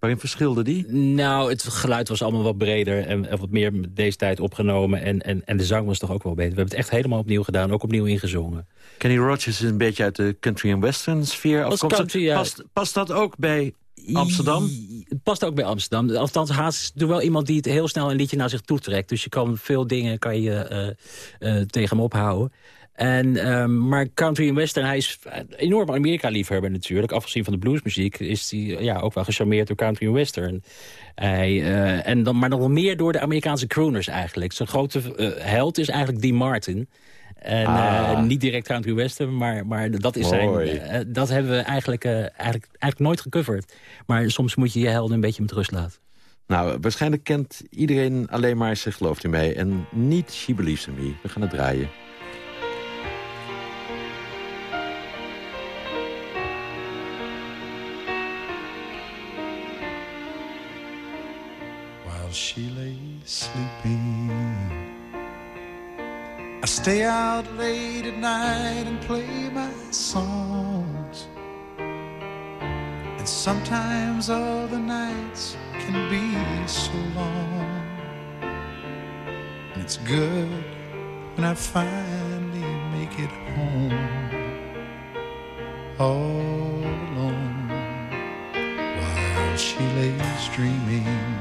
Waarin verschilde die? Nou, het geluid was allemaal wat breder en, wat meer deze tijd opgenomen. En, en, en de zang was toch ook wel beter. We hebben het echt helemaal opnieuw gedaan, ook opnieuw ingezongen. Kenny Rogers is een beetje uit de country en western sfeer afkomstig. Country, ja. past, past dat ook bij Amsterdam? Het past ook bij Amsterdam. Althans, Haas is wel iemand die het heel snel een liedje naar zich toe trekt. Dus je kan veel dingen kan je, uh, uh, tegen hem ophouden. En, um, maar country en western, hij is een enorm Amerika-liefhebber natuurlijk. Afgezien van de bluesmuziek is hij ja, ook wel gecharmeerd door country en western. Hij, uh, en dan, maar nog meer door de Amerikaanse crooners eigenlijk. Zijn grote uh, held is eigenlijk Dean Martin. En ah. uh, niet direct country western, maar, maar dat is Mooi. zijn. Uh, dat hebben we eigenlijk, uh, eigenlijk, eigenlijk nooit gecoverd. Maar soms moet je je helden een beetje met rust laten. Nou, waarschijnlijk kent iedereen alleen maar Ze gelooft in mij. En niet She Believes in Me. We gaan het draaien. She lay sleeping. I stay out late at night and play my songs. And sometimes the nights can be so long. And it's good when I finally make it home. All alone while she lays dreaming.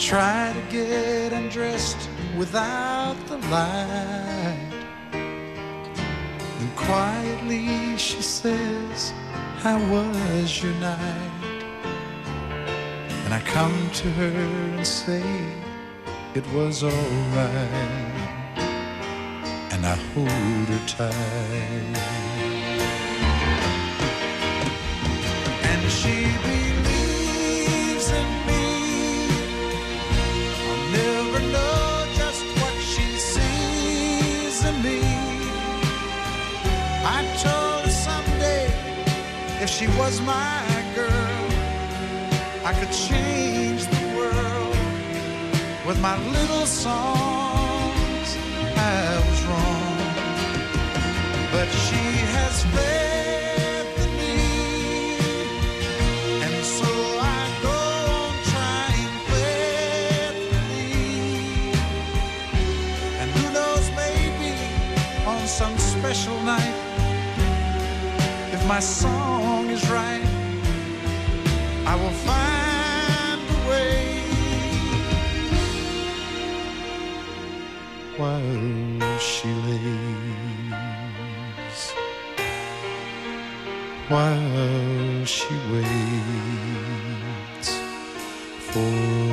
Try to get undressed without the light. Then quietly she says, How was your night? And I come to her and say, It was alright. And I hold her tight. And she she was my girl, I could change the world with my little songs. I was wrong, but she has fed the need, and so I go on trying faithfully. And who knows, maybe on some special night, if my song I will find way. While she waits for.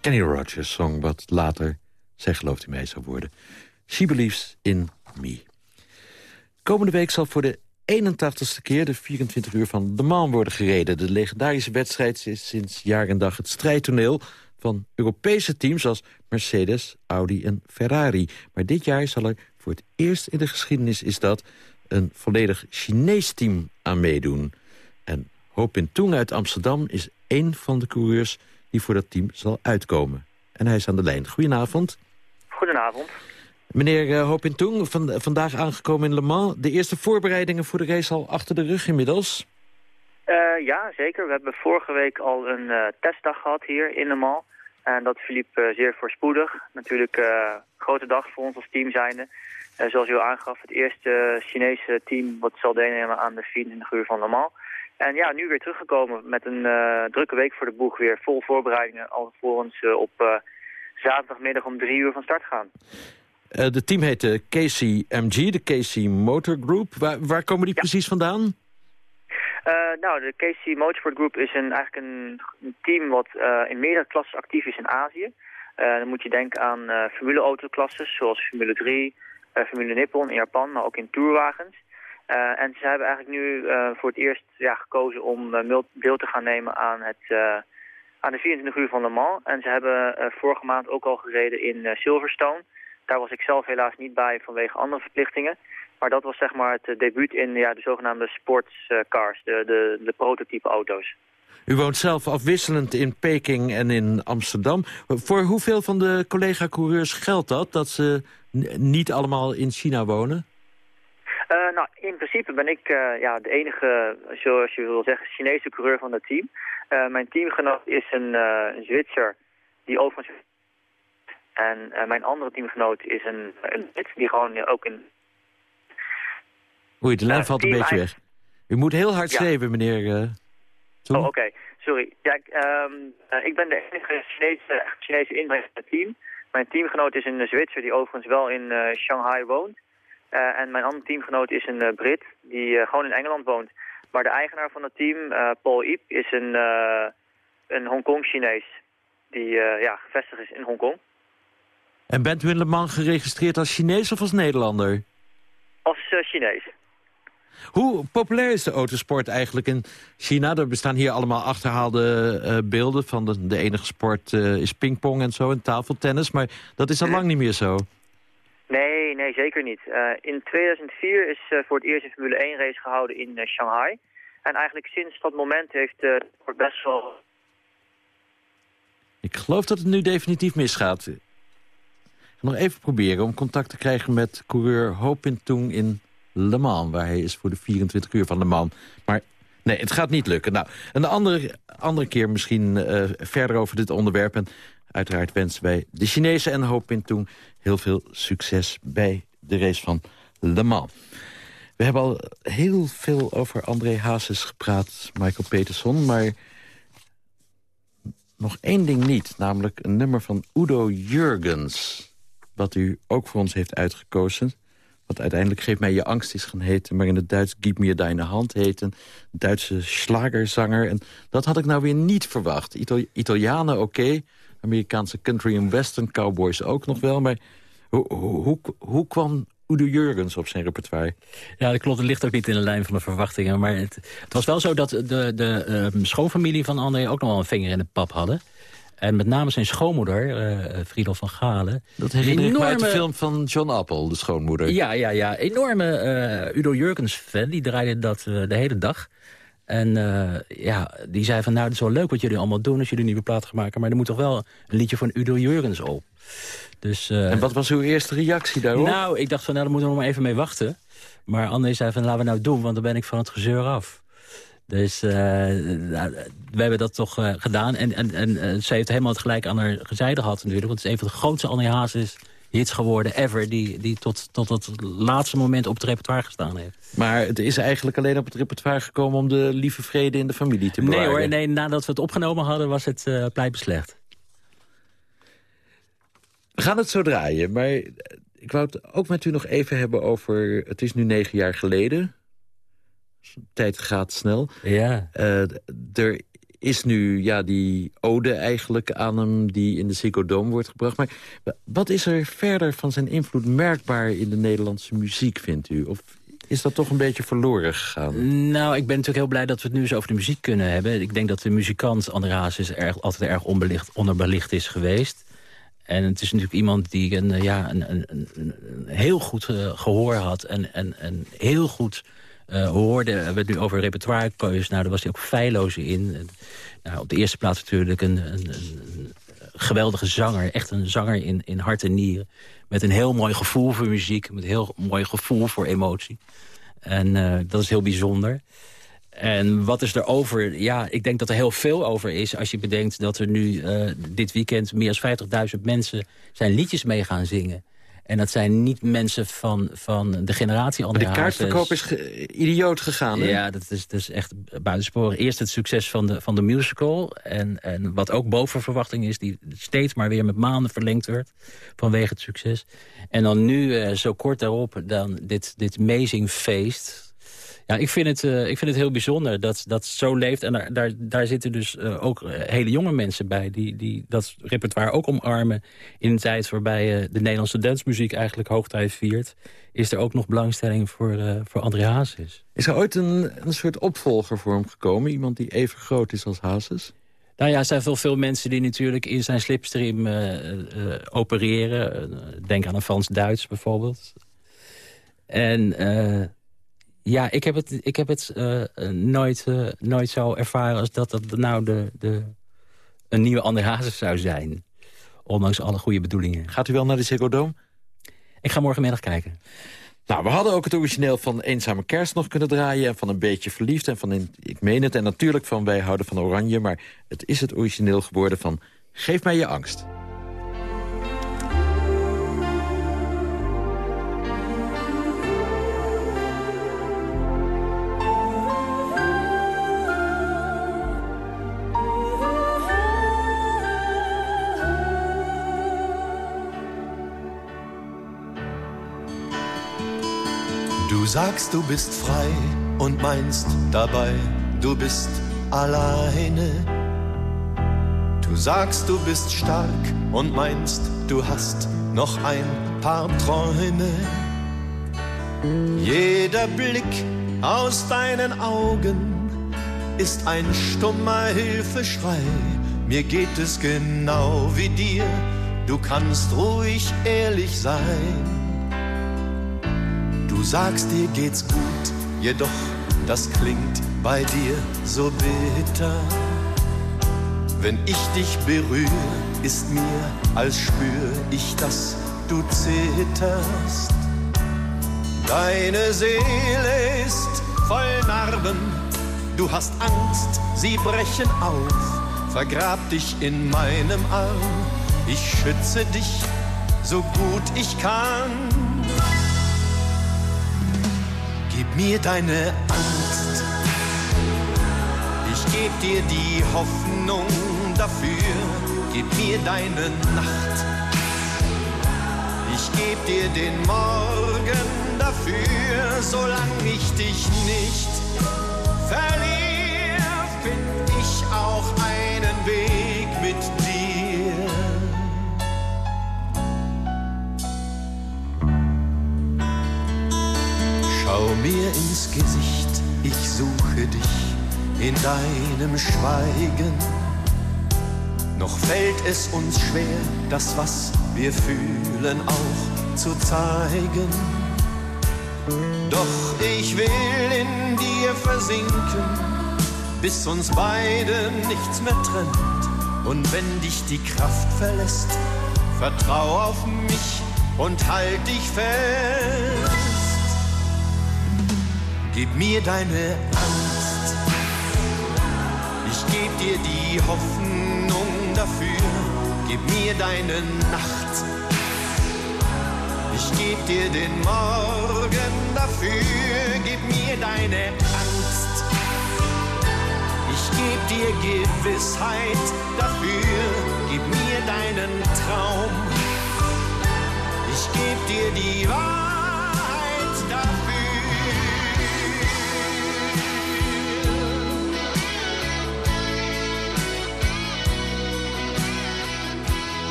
Kenny Rogers zong wat later, zij gelooft hij mij zou worden. She Believes in Me. Komende week zal voor de 81ste keer de 24 uur van Le Mans worden gereden. De legendarische wedstrijd is sinds jaar en dag het strijdtoneel van Europese teams als Mercedes, Audi en Ferrari. Maar dit jaar zal er voor het eerst in de geschiedenis is dat een volledig Chinees team aan meedoen. En Ho Pin Tung uit Amsterdam is één van de coureurs die voor dat team zal uitkomen. En hij is aan de lijn. Goedenavond. Goedenavond. Meneer uh, Ho Pin Tung, van, vandaag aangekomen in Le Mans. De eerste voorbereidingen voor de race al achter de rug inmiddels? Uh, ja, zeker. We hebben vorige week al een uh, testdag gehad hier in Le Mans. En dat verliep zeer voorspoedig. Natuurlijk een grote dag voor ons als team zijnde. zoals u al aangaf, het eerste Chinese team wat zal deelnemen aan de 24 uur van Le Mans. En ja, nu weer teruggekomen met een drukke week voor de boeg. Weer vol voorbereidingen alvorens uh, op zaterdagmiddag om drie uur van start gaan. Uh, de team heet de KCMG, de KC Motor Group. Waar, waar komen die ja. precies vandaan? Uh, nou, de KC Motorsport Group is een, eigenlijk een, een team wat uh, in meerdere klassen actief is in Azië. dan moet je denken aan formule-autoklassen zoals Formule 3, Formule Nippon in Japan, maar ook in tourwagens. en ze hebben eigenlijk nu voor het eerst ja, gekozen om deel te gaan nemen aan het aan de 24 uur van Le Mans. En ze hebben vorige maand ook al gereden in Silverstone. Daar was ik zelf helaas niet bij vanwege andere verplichtingen. Maar dat was zeg maar het debuut in ja, de zogenaamde sportscars, de, de, de prototype auto's. U woont zelf afwisselend in Peking en in Amsterdam. Voor hoeveel van de collega-coureurs geldt dat, dat ze niet allemaal in China wonen? Uh, nou, in principe ben ik uh, ja, de enige, zoals je wil zeggen, Chinese coureur van het team. Uh, mijn teamgenoot is een, een Zwitser die overigens en uh, mijn andere teamgenoot is een, een die gewoon ook in... Oei, de lijn uh, valt een beetje weg. U moet heel hard ja. schreeuwen, meneer... Uh, oh, oké. Okay. Sorry. Ja, um, ik ben de enige Chinese, Chinese inbreng van het team. Mijn teamgenoot is een Zwitser die overigens wel in Shanghai woont. en mijn andere teamgenoot is een Brit die gewoon in Engeland woont. Maar de eigenaar van het team, Paul Iep, is een, een Hongkong-Chinees. Die ja, gevestigd is in Hongkong. En bent u in Le Mans geregistreerd als Chinees of als Nederlander? Als uh, Chinees. Hoe populair is de autosport eigenlijk in China? Er bestaan hier allemaal achterhaalde uh, beelden van de, de enige sport uh, is pingpong en zo en tafeltennis. Maar dat is al lang niet meer zo. Nee, nee, zeker niet. Uh, in 2004 is voor het eerst een Formule 1 race gehouden in Shanghai. En eigenlijk sinds dat moment heeft het best wel... Ik geloof dat het nu definitief misgaat. Nog even proberen om contact te krijgen met coureur Ho Pin in Le Mans... waar hij is voor de 24 uur van Le Mans. Maar nee, het gaat niet lukken. Nou, een andere, andere keer misschien verder over dit onderwerp... En Uiteraard wensen wij de Chinezen en Ho Pin heel veel succes bij de race van Le Mans. We hebben al heel veel over André Hazes gepraat, Michael Peterson... maar nog één ding niet, namelijk een nummer van Udo Jurgens... wat u ook voor ons heeft uitgekozen. Wat uiteindelijk Geef mij je angst is gaan heten... maar in het Duits Gib mir deine hand heten. Duitse slagerzanger. En dat had ik nou weer niet verwacht. Italianen, oké. Amerikaanse country en western cowboys ook nog wel. Maar hoe, hoe, hoe kwam Udo Jurgens op zijn repertoire? Ja, dat klopt. Het ligt ook niet in de lijn van de verwachtingen. Maar het, was wel zo dat de, de uh, schoonfamilie van André ook nog wel een vinger in de pap hadden. En met name zijn schoonmoeder, uh, Friedel van Galen. Dat herinner enorme... ik uit de film van John Apple, de schoonmoeder. Ja, ja, ja. Enorme uh, Udo Jurgens-fan. Die draaide dat uh, de hele dag. En uh, ja, die zei van, nou, het is wel leuk wat jullie allemaal doen... als jullie nieuwe plaat gaan maken. Maar er moet toch wel een liedje van Udo Jurgens op. Dus, uh, en wat was uw eerste reactie daarop? Nou, ik dacht van, nou, daar moeten we nog maar even mee wachten. Maar André zei van, laten we nou doen, want dan ben ik van het gezeur af. Dus uh, we hebben dat toch uh, gedaan. En, en, en ze heeft helemaal het gelijk aan haar gezijde gehad natuurlijk. Want het is een van de grootste André Hazes hits geworden ever... die, die tot, tot het laatste moment op het repertoire gestaan heeft. Maar het is eigenlijk alleen op het repertoire gekomen... om de lieve vrede in de familie te bewaren? Nee hoor, nee, nadat we het opgenomen hadden was het uh, pleiten slecht. We gaan het zo draaien, maar ik wou het ook met u nog even hebben over... het is nu negen jaar geleden. Tijd gaat snel. Ja. Uh, er is nu ja, die ode eigenlijk aan hem die in de Ziggo Dome wordt gebracht. Maar wat is er verder van zijn invloed merkbaar in de Nederlandse muziek, vindt u? Of is dat toch een beetje verloren gegaan? Nou, ik ben natuurlijk heel blij dat we het nu eens over de muziek kunnen hebben. Ik denk dat de muzikant Andreas is erg, altijd erg onbelicht, onderbelicht is geweest. En het is natuurlijk iemand die een, ja, een, een, een heel goed uh, gehoor had en, en, en heel goed uh, hoorde, we hebben het nu over repertoirekeuzes. Nou, daar was hij ook feilloos in. Nou, op de eerste plaats natuurlijk een, een, een, geweldige zanger. Echt een zanger in, in hart en nieren. Met een heel mooi gevoel voor muziek. Met een heel mooi gevoel voor emotie. En uh, dat is heel bijzonder. En wat is er over? Ja, ik denk dat er heel veel over is... als je bedenkt dat er nu uh, dit weekend meer dan 50.000 mensen... zijn liedjes mee gaan zingen. En dat zijn niet mensen van, van de generatie André De kaartverkoop is idioot gegaan, hè? Ja, dat is, dat is echt buitensporig. Eerst het succes van de, van de musical. En, en wat ook boven verwachting is, die steeds maar weer met maanden verlengd werd. Vanwege het succes. En dan nu, uh, zo kort daarop, dan dit, dit amazing feest ja, ik vind het, uh, ik vind het heel bijzonder dat dat zo leeft. En daar, daar, daar zitten dus uh, ook eh, hele jonge mensen bij... die, die dat repertoire ook omarmen. In een tijd waarbij uh, de Nederlandse dansmuziek eigenlijk hoogtijd viert... is er ook nog belangstelling voor, voor André Hazes. Is er ooit een, een soort opvolger voor hem gekomen? Iemand die even groot is als Hazes? Nou ja, er zijn veel, veel mensen die natuurlijk in zijn slipstream opereren. denk aan een Frans Duits bijvoorbeeld. En ja, ik heb het, ik heb het uh, nooit, uh, nooit zo ervaren als dat dat nou de, de, een nieuwe André Hazes zou zijn. Ondanks alle goede bedoelingen. Gaat u wel naar de Ziggo Dome? Ik ga morgenmiddag kijken. Nou, we hadden ook het origineel van Eenzame Kerst nog kunnen draaien... en van Een Beetje Verliefd en van in, Ik Meen Het... en natuurlijk van Wij Houden van Oranje... maar het is het origineel geworden van Geef mij je angst. Du sagst, du bist frei und meinst dabei, du bist alleine. Du sagst, du bist stark und meinst, du hast noch ein paar Träume. Jeder Blick aus deinen Augen ist ein stummer Hilfeschrei. Mir geht es genau wie dir, du kannst ruhig ehrlich sein. Sagst, dir geht's gut, jedoch das klingt bei dir so bitter. Wenn ich dich berühre, ist mir, als spür ich, dass du zitterst. Deine Seele ist voll Narben, du hast Angst, sie brechen auf. Vergrab dich in meinem Arm, ich schütze dich so gut ich kann. Mir deine Angst, ich geb dir die Hoffnung dafür. Gib mir deine Nacht, ich geb dir den Morgen dafür, solange ich dich nicht verliere, find ich auch einen Weg mir ins Gesicht, ich suche dich in deinem Schweigen. Noch fällt es uns schwer, das, was wir fühlen, auch zu zeigen. Doch ich will in dir versinken, bis uns beide nichts mehr trennt. Und wenn dich die Kraft verlässt, vertrau auf mich und halt dich fest. Gib mir deine Angst, ich geb dir die Hoffnung dafür. Gib mir deine Nacht, ich geb dir den Morgen dafür. Gib mir deine Angst, ich geb dir Gewissheit dafür. Gib mir deinen Traum, ich geb dir die Wahrheit dafür.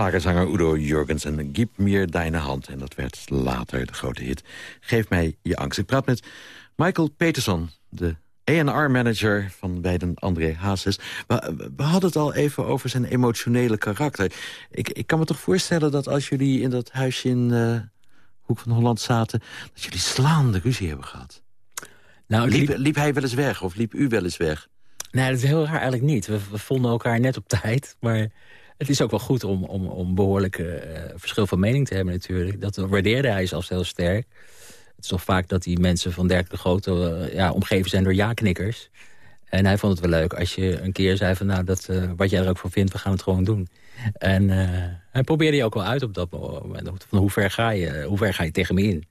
Slagerzanger Udo Jurgensen, Gib mir deine hand. En dat werd later de grote hit. Geef mij je angst. Ik praat met Michael Peterson, de A&R-manager van beiden André Hazes. We, we, hadden het al even over zijn emotionele karakter. Ik, ik kan me toch voorstellen dat als jullie in dat huisje in uh, Hoek van Holland zaten... dat jullie slaande ruzie hebben gehad. Nou, liep, liep... liep hij wel eens weg of liep u wel eens weg? Nee, dat is heel raar eigenlijk niet. We, we vonden elkaar net op tijd, maar... Het is ook wel goed om, om, om behoorlijk uh, verschil van mening te hebben natuurlijk. Dat waardeerde hij zelfs heel sterk. Het is toch vaak dat die mensen van Dirk de Grote uh, ja, omgeven zijn door ja-knikkers. En hij vond het wel leuk als je een keer zei van nou, dat, uh, wat jij er ook van vindt, we gaan het gewoon doen. En hij probeerde je ook wel uit op dat moment. Van hoe ver ga je, hoe ver ga je tegen me in?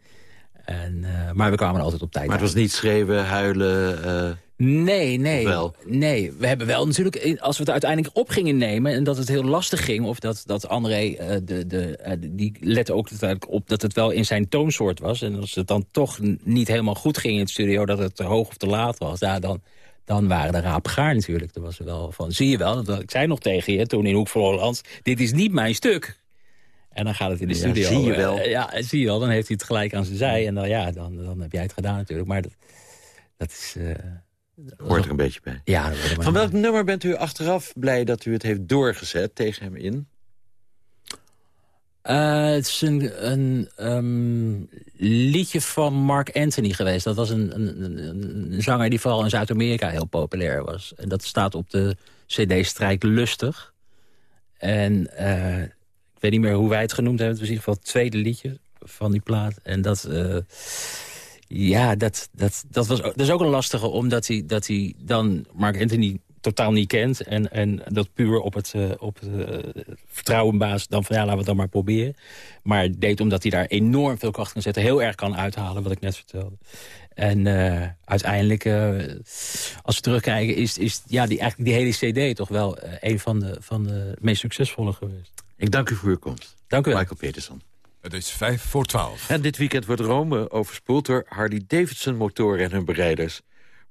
En, maar we kwamen altijd op tijd. Maar het was niet schreeuwen, huilen... Nee, nee. Nee, we hebben wel natuurlijk, als we het uiteindelijk op gingen nemen... en dat het heel lastig ging, of dat, dat André, uh, de, de, uh, die lette ook uiteindelijk op... dat het wel in zijn toonsoort was. En als het dan toch niet helemaal goed ging in het studio... dat het te hoog of te laat was, ja, dan, dan waren de raap gaar natuurlijk. Er was er wel van, zie je wel, dat, ik zei nog tegen je toen in Hoek van Holland... dit is niet mijn stuk. En dan gaat het in de studio. zie je wel. Uh, ja, zie je wel. Dan heeft hij het gelijk aan zijn zij. En dan, ja, dan, dan heb jij het gedaan natuurlijk. Maar dat, dat is... Hoort er een beetje bij. Ja, Van welk nummer bent u achteraf blij dat u het heeft doorgezet tegen hem in? Uh, het is een, een um, liedje van Mark Anthony geweest. Dat was een, een, een, een zanger die vooral in Zuid-Amerika heel populair was. En dat staat op de cd Strijk Lustig. En uh, ik weet niet meer hoe wij het genoemd hebben. Het was in ieder geval het tweede liedje van die plaat. En dat... Uh, ja, dat, dat, dat, was, dat is ook een lastige, omdat hij, dat hij dan Mark Anthony totaal niet kent. En, en dat puur op het, uh, op het uh, vertrouwenbasis dan van ja, laten we het dan maar proberen. Maar deed omdat hij daar enorm veel kracht kan zetten. Heel erg kan uithalen, wat ik net vertelde. En uh, uiteindelijk, als we terugkijken, is, is ja, die, eigenlijk die hele cd toch wel een van de, van de meest succesvolle geweest. Ik dank u voor uw komst. Dank u wel. Michael Peterson. Het is vijf voor twaalf. En dit weekend wordt Rome overspoeld door Harley-Davidson-motoren en hun bereiders.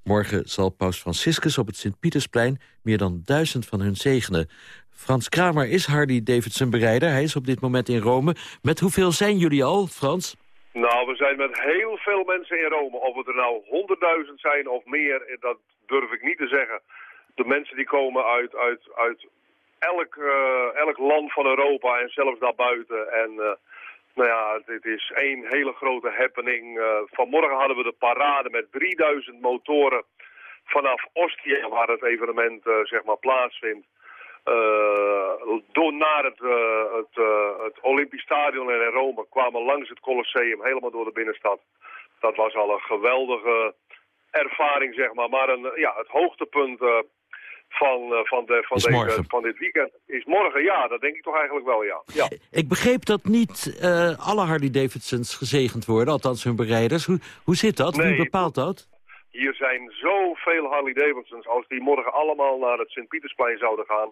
Morgen zal paus Franciscus op het Sint-Pietersplein meer dan duizend van hun zegenen. Frans Kramer is Harley-Davidson-bereider. Hij is op dit moment in Rome. Met hoeveel zijn jullie al, Frans? Nou, we zijn met heel veel mensen in Rome. Of het er nou honderdduizend zijn of meer, dat durf ik niet te zeggen. De mensen die komen uit, uit, uit elk, elk land van Europa en zelfs daarbuiten. En nou ja, dit is één hele grote happening. vanmorgen hadden we de parade met 3000 motoren vanaf Ostia, waar het evenement zeg maar plaatsvindt. door naar het, het, Olympisch Stadion in Rome kwamen langs het Colosseum, helemaal door de binnenstad. Dat was al een geweldige ervaring, zeg maar. Maar een, ja, het hoogtepunt van, uh, van, de, van, deze, van dit weekend is morgen. Ja, dat denk ik toch eigenlijk wel, ja. ja. Ik begreep dat niet uh, alle Harley-Davidsons gezegend worden, althans hun bereiders. Hoe, hoe zit dat? Nee, Wie bepaalt dat? Hier zijn zoveel Harley-Davidsons. Als die morgen allemaal naar het Sint-Pietersplein zouden gaan...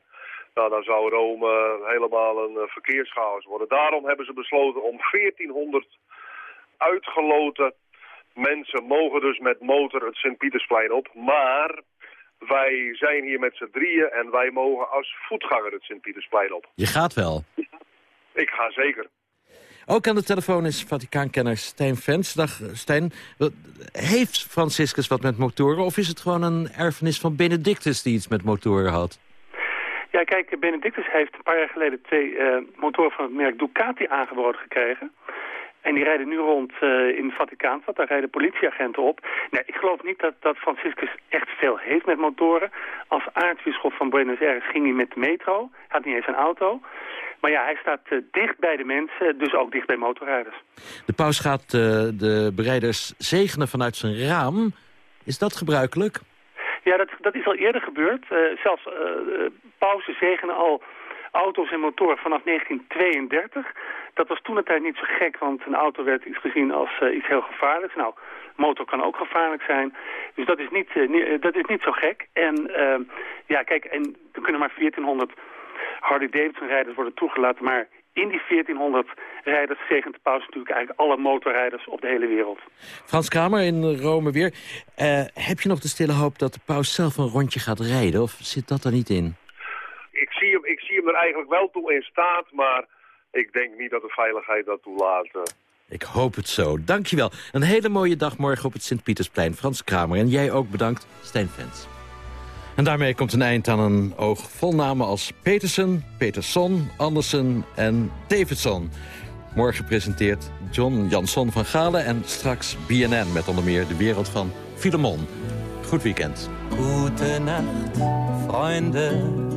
Nou, dan zou Rome helemaal een verkeerschaos worden. Daarom hebben ze besloten om 1400 uitgeloten mensen mogen dus met motor het Sint-Pietersplein op. Maar wij zijn hier met z'n drieën en wij mogen als voetganger het Sint-Pietersplein op. Je gaat wel? Ik ga zeker. Ook aan de telefoon is Vaticaankenner Stijn Vens. Dag Stijn. Heeft Franciscus wat met motoren of is het gewoon een erfenis van Benedictus die iets met motoren had? Ja, kijk, Benedictus heeft een paar jaar geleden twee uh, motoren van het merk Ducati aangeboden gekregen. En die rijden nu rond uh, in het Vaticaanstad. Daar rijden politieagenten op. Nee, ik geloof niet dat, dat Franciscus echt veel heeft met motoren. Als aartsbisschop van Buenos Aires ging hij met de metro. Hij had niet eens een auto. Maar ja, hij staat uh, dicht bij de mensen, dus ook dicht bij motorrijders. De paus gaat uh, de bereiders zegenen vanuit zijn raam. Is dat gebruikelijk? Ja, dat, dat is al eerder gebeurd. zelfs pausen zegenen al auto's en motoren vanaf 1932. Dat was toen de tijd niet zo gek, want een auto werd iets gezien als uh, iets heel gevaarlijks. Nou, motor kan ook gevaarlijk zijn. Dus dat is niet, uh, niet dat is niet zo gek. En uh, ja, kijk, en er kunnen maar 1400 Harley-Davidson-rijders worden toegelaten. Maar in die 1400 rijders zegent de paus natuurlijk eigenlijk alle motorrijders op de hele wereld. Frans Kramer in Rome weer. Heb je nog de stille hoop dat de paus zelf een rondje gaat rijden? Of zit dat er niet in? Ik zie hem, er eigenlijk wel toe in staat, maar ik denk niet dat de veiligheid dat toelaat. Ik hoop het zo. Dankjewel. Een hele mooie dag morgen op het Sint-Pietersplein. Frans Kramer. En jij ook bedankt, Stijn. En daarmee komt een eind aan een oog vol namen als Petersen, Peterson, Andersen en Davidson. Morgen presenteert John Jansson van Galen en straks BNN met onder meer de wereld van Filemon. Goed weekend. Goedenacht, vrienden.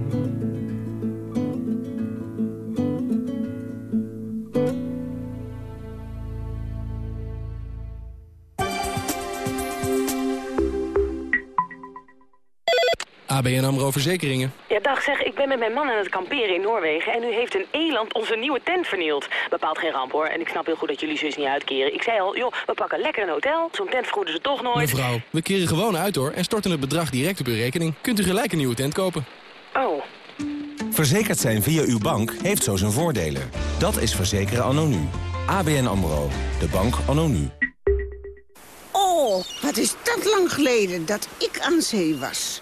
ABN AMRO Verzekeringen. Ja, dag zeg, ik ben met mijn man aan het kamperen in Noorwegen... en nu heeft een eland onze nieuwe tent vernield. Bepaalt geen ramp, hoor. En ik snap heel goed dat jullie zus niet uitkeren. Ik zei al, joh, we pakken lekker een hotel. Zo'n tent vergoeden ze toch nooit. Mevrouw, we keren gewoon uit, hoor. En storten het bedrag direct op uw rekening. Kunt u gelijk een nieuwe tent kopen. Oh. Verzekerd zijn via uw bank heeft zo zijn voordelen. Dat is verzekeren anno nu. ABN AMRO. De bank anno nu. Oh, wat is dat lang geleden dat ik aan zee was.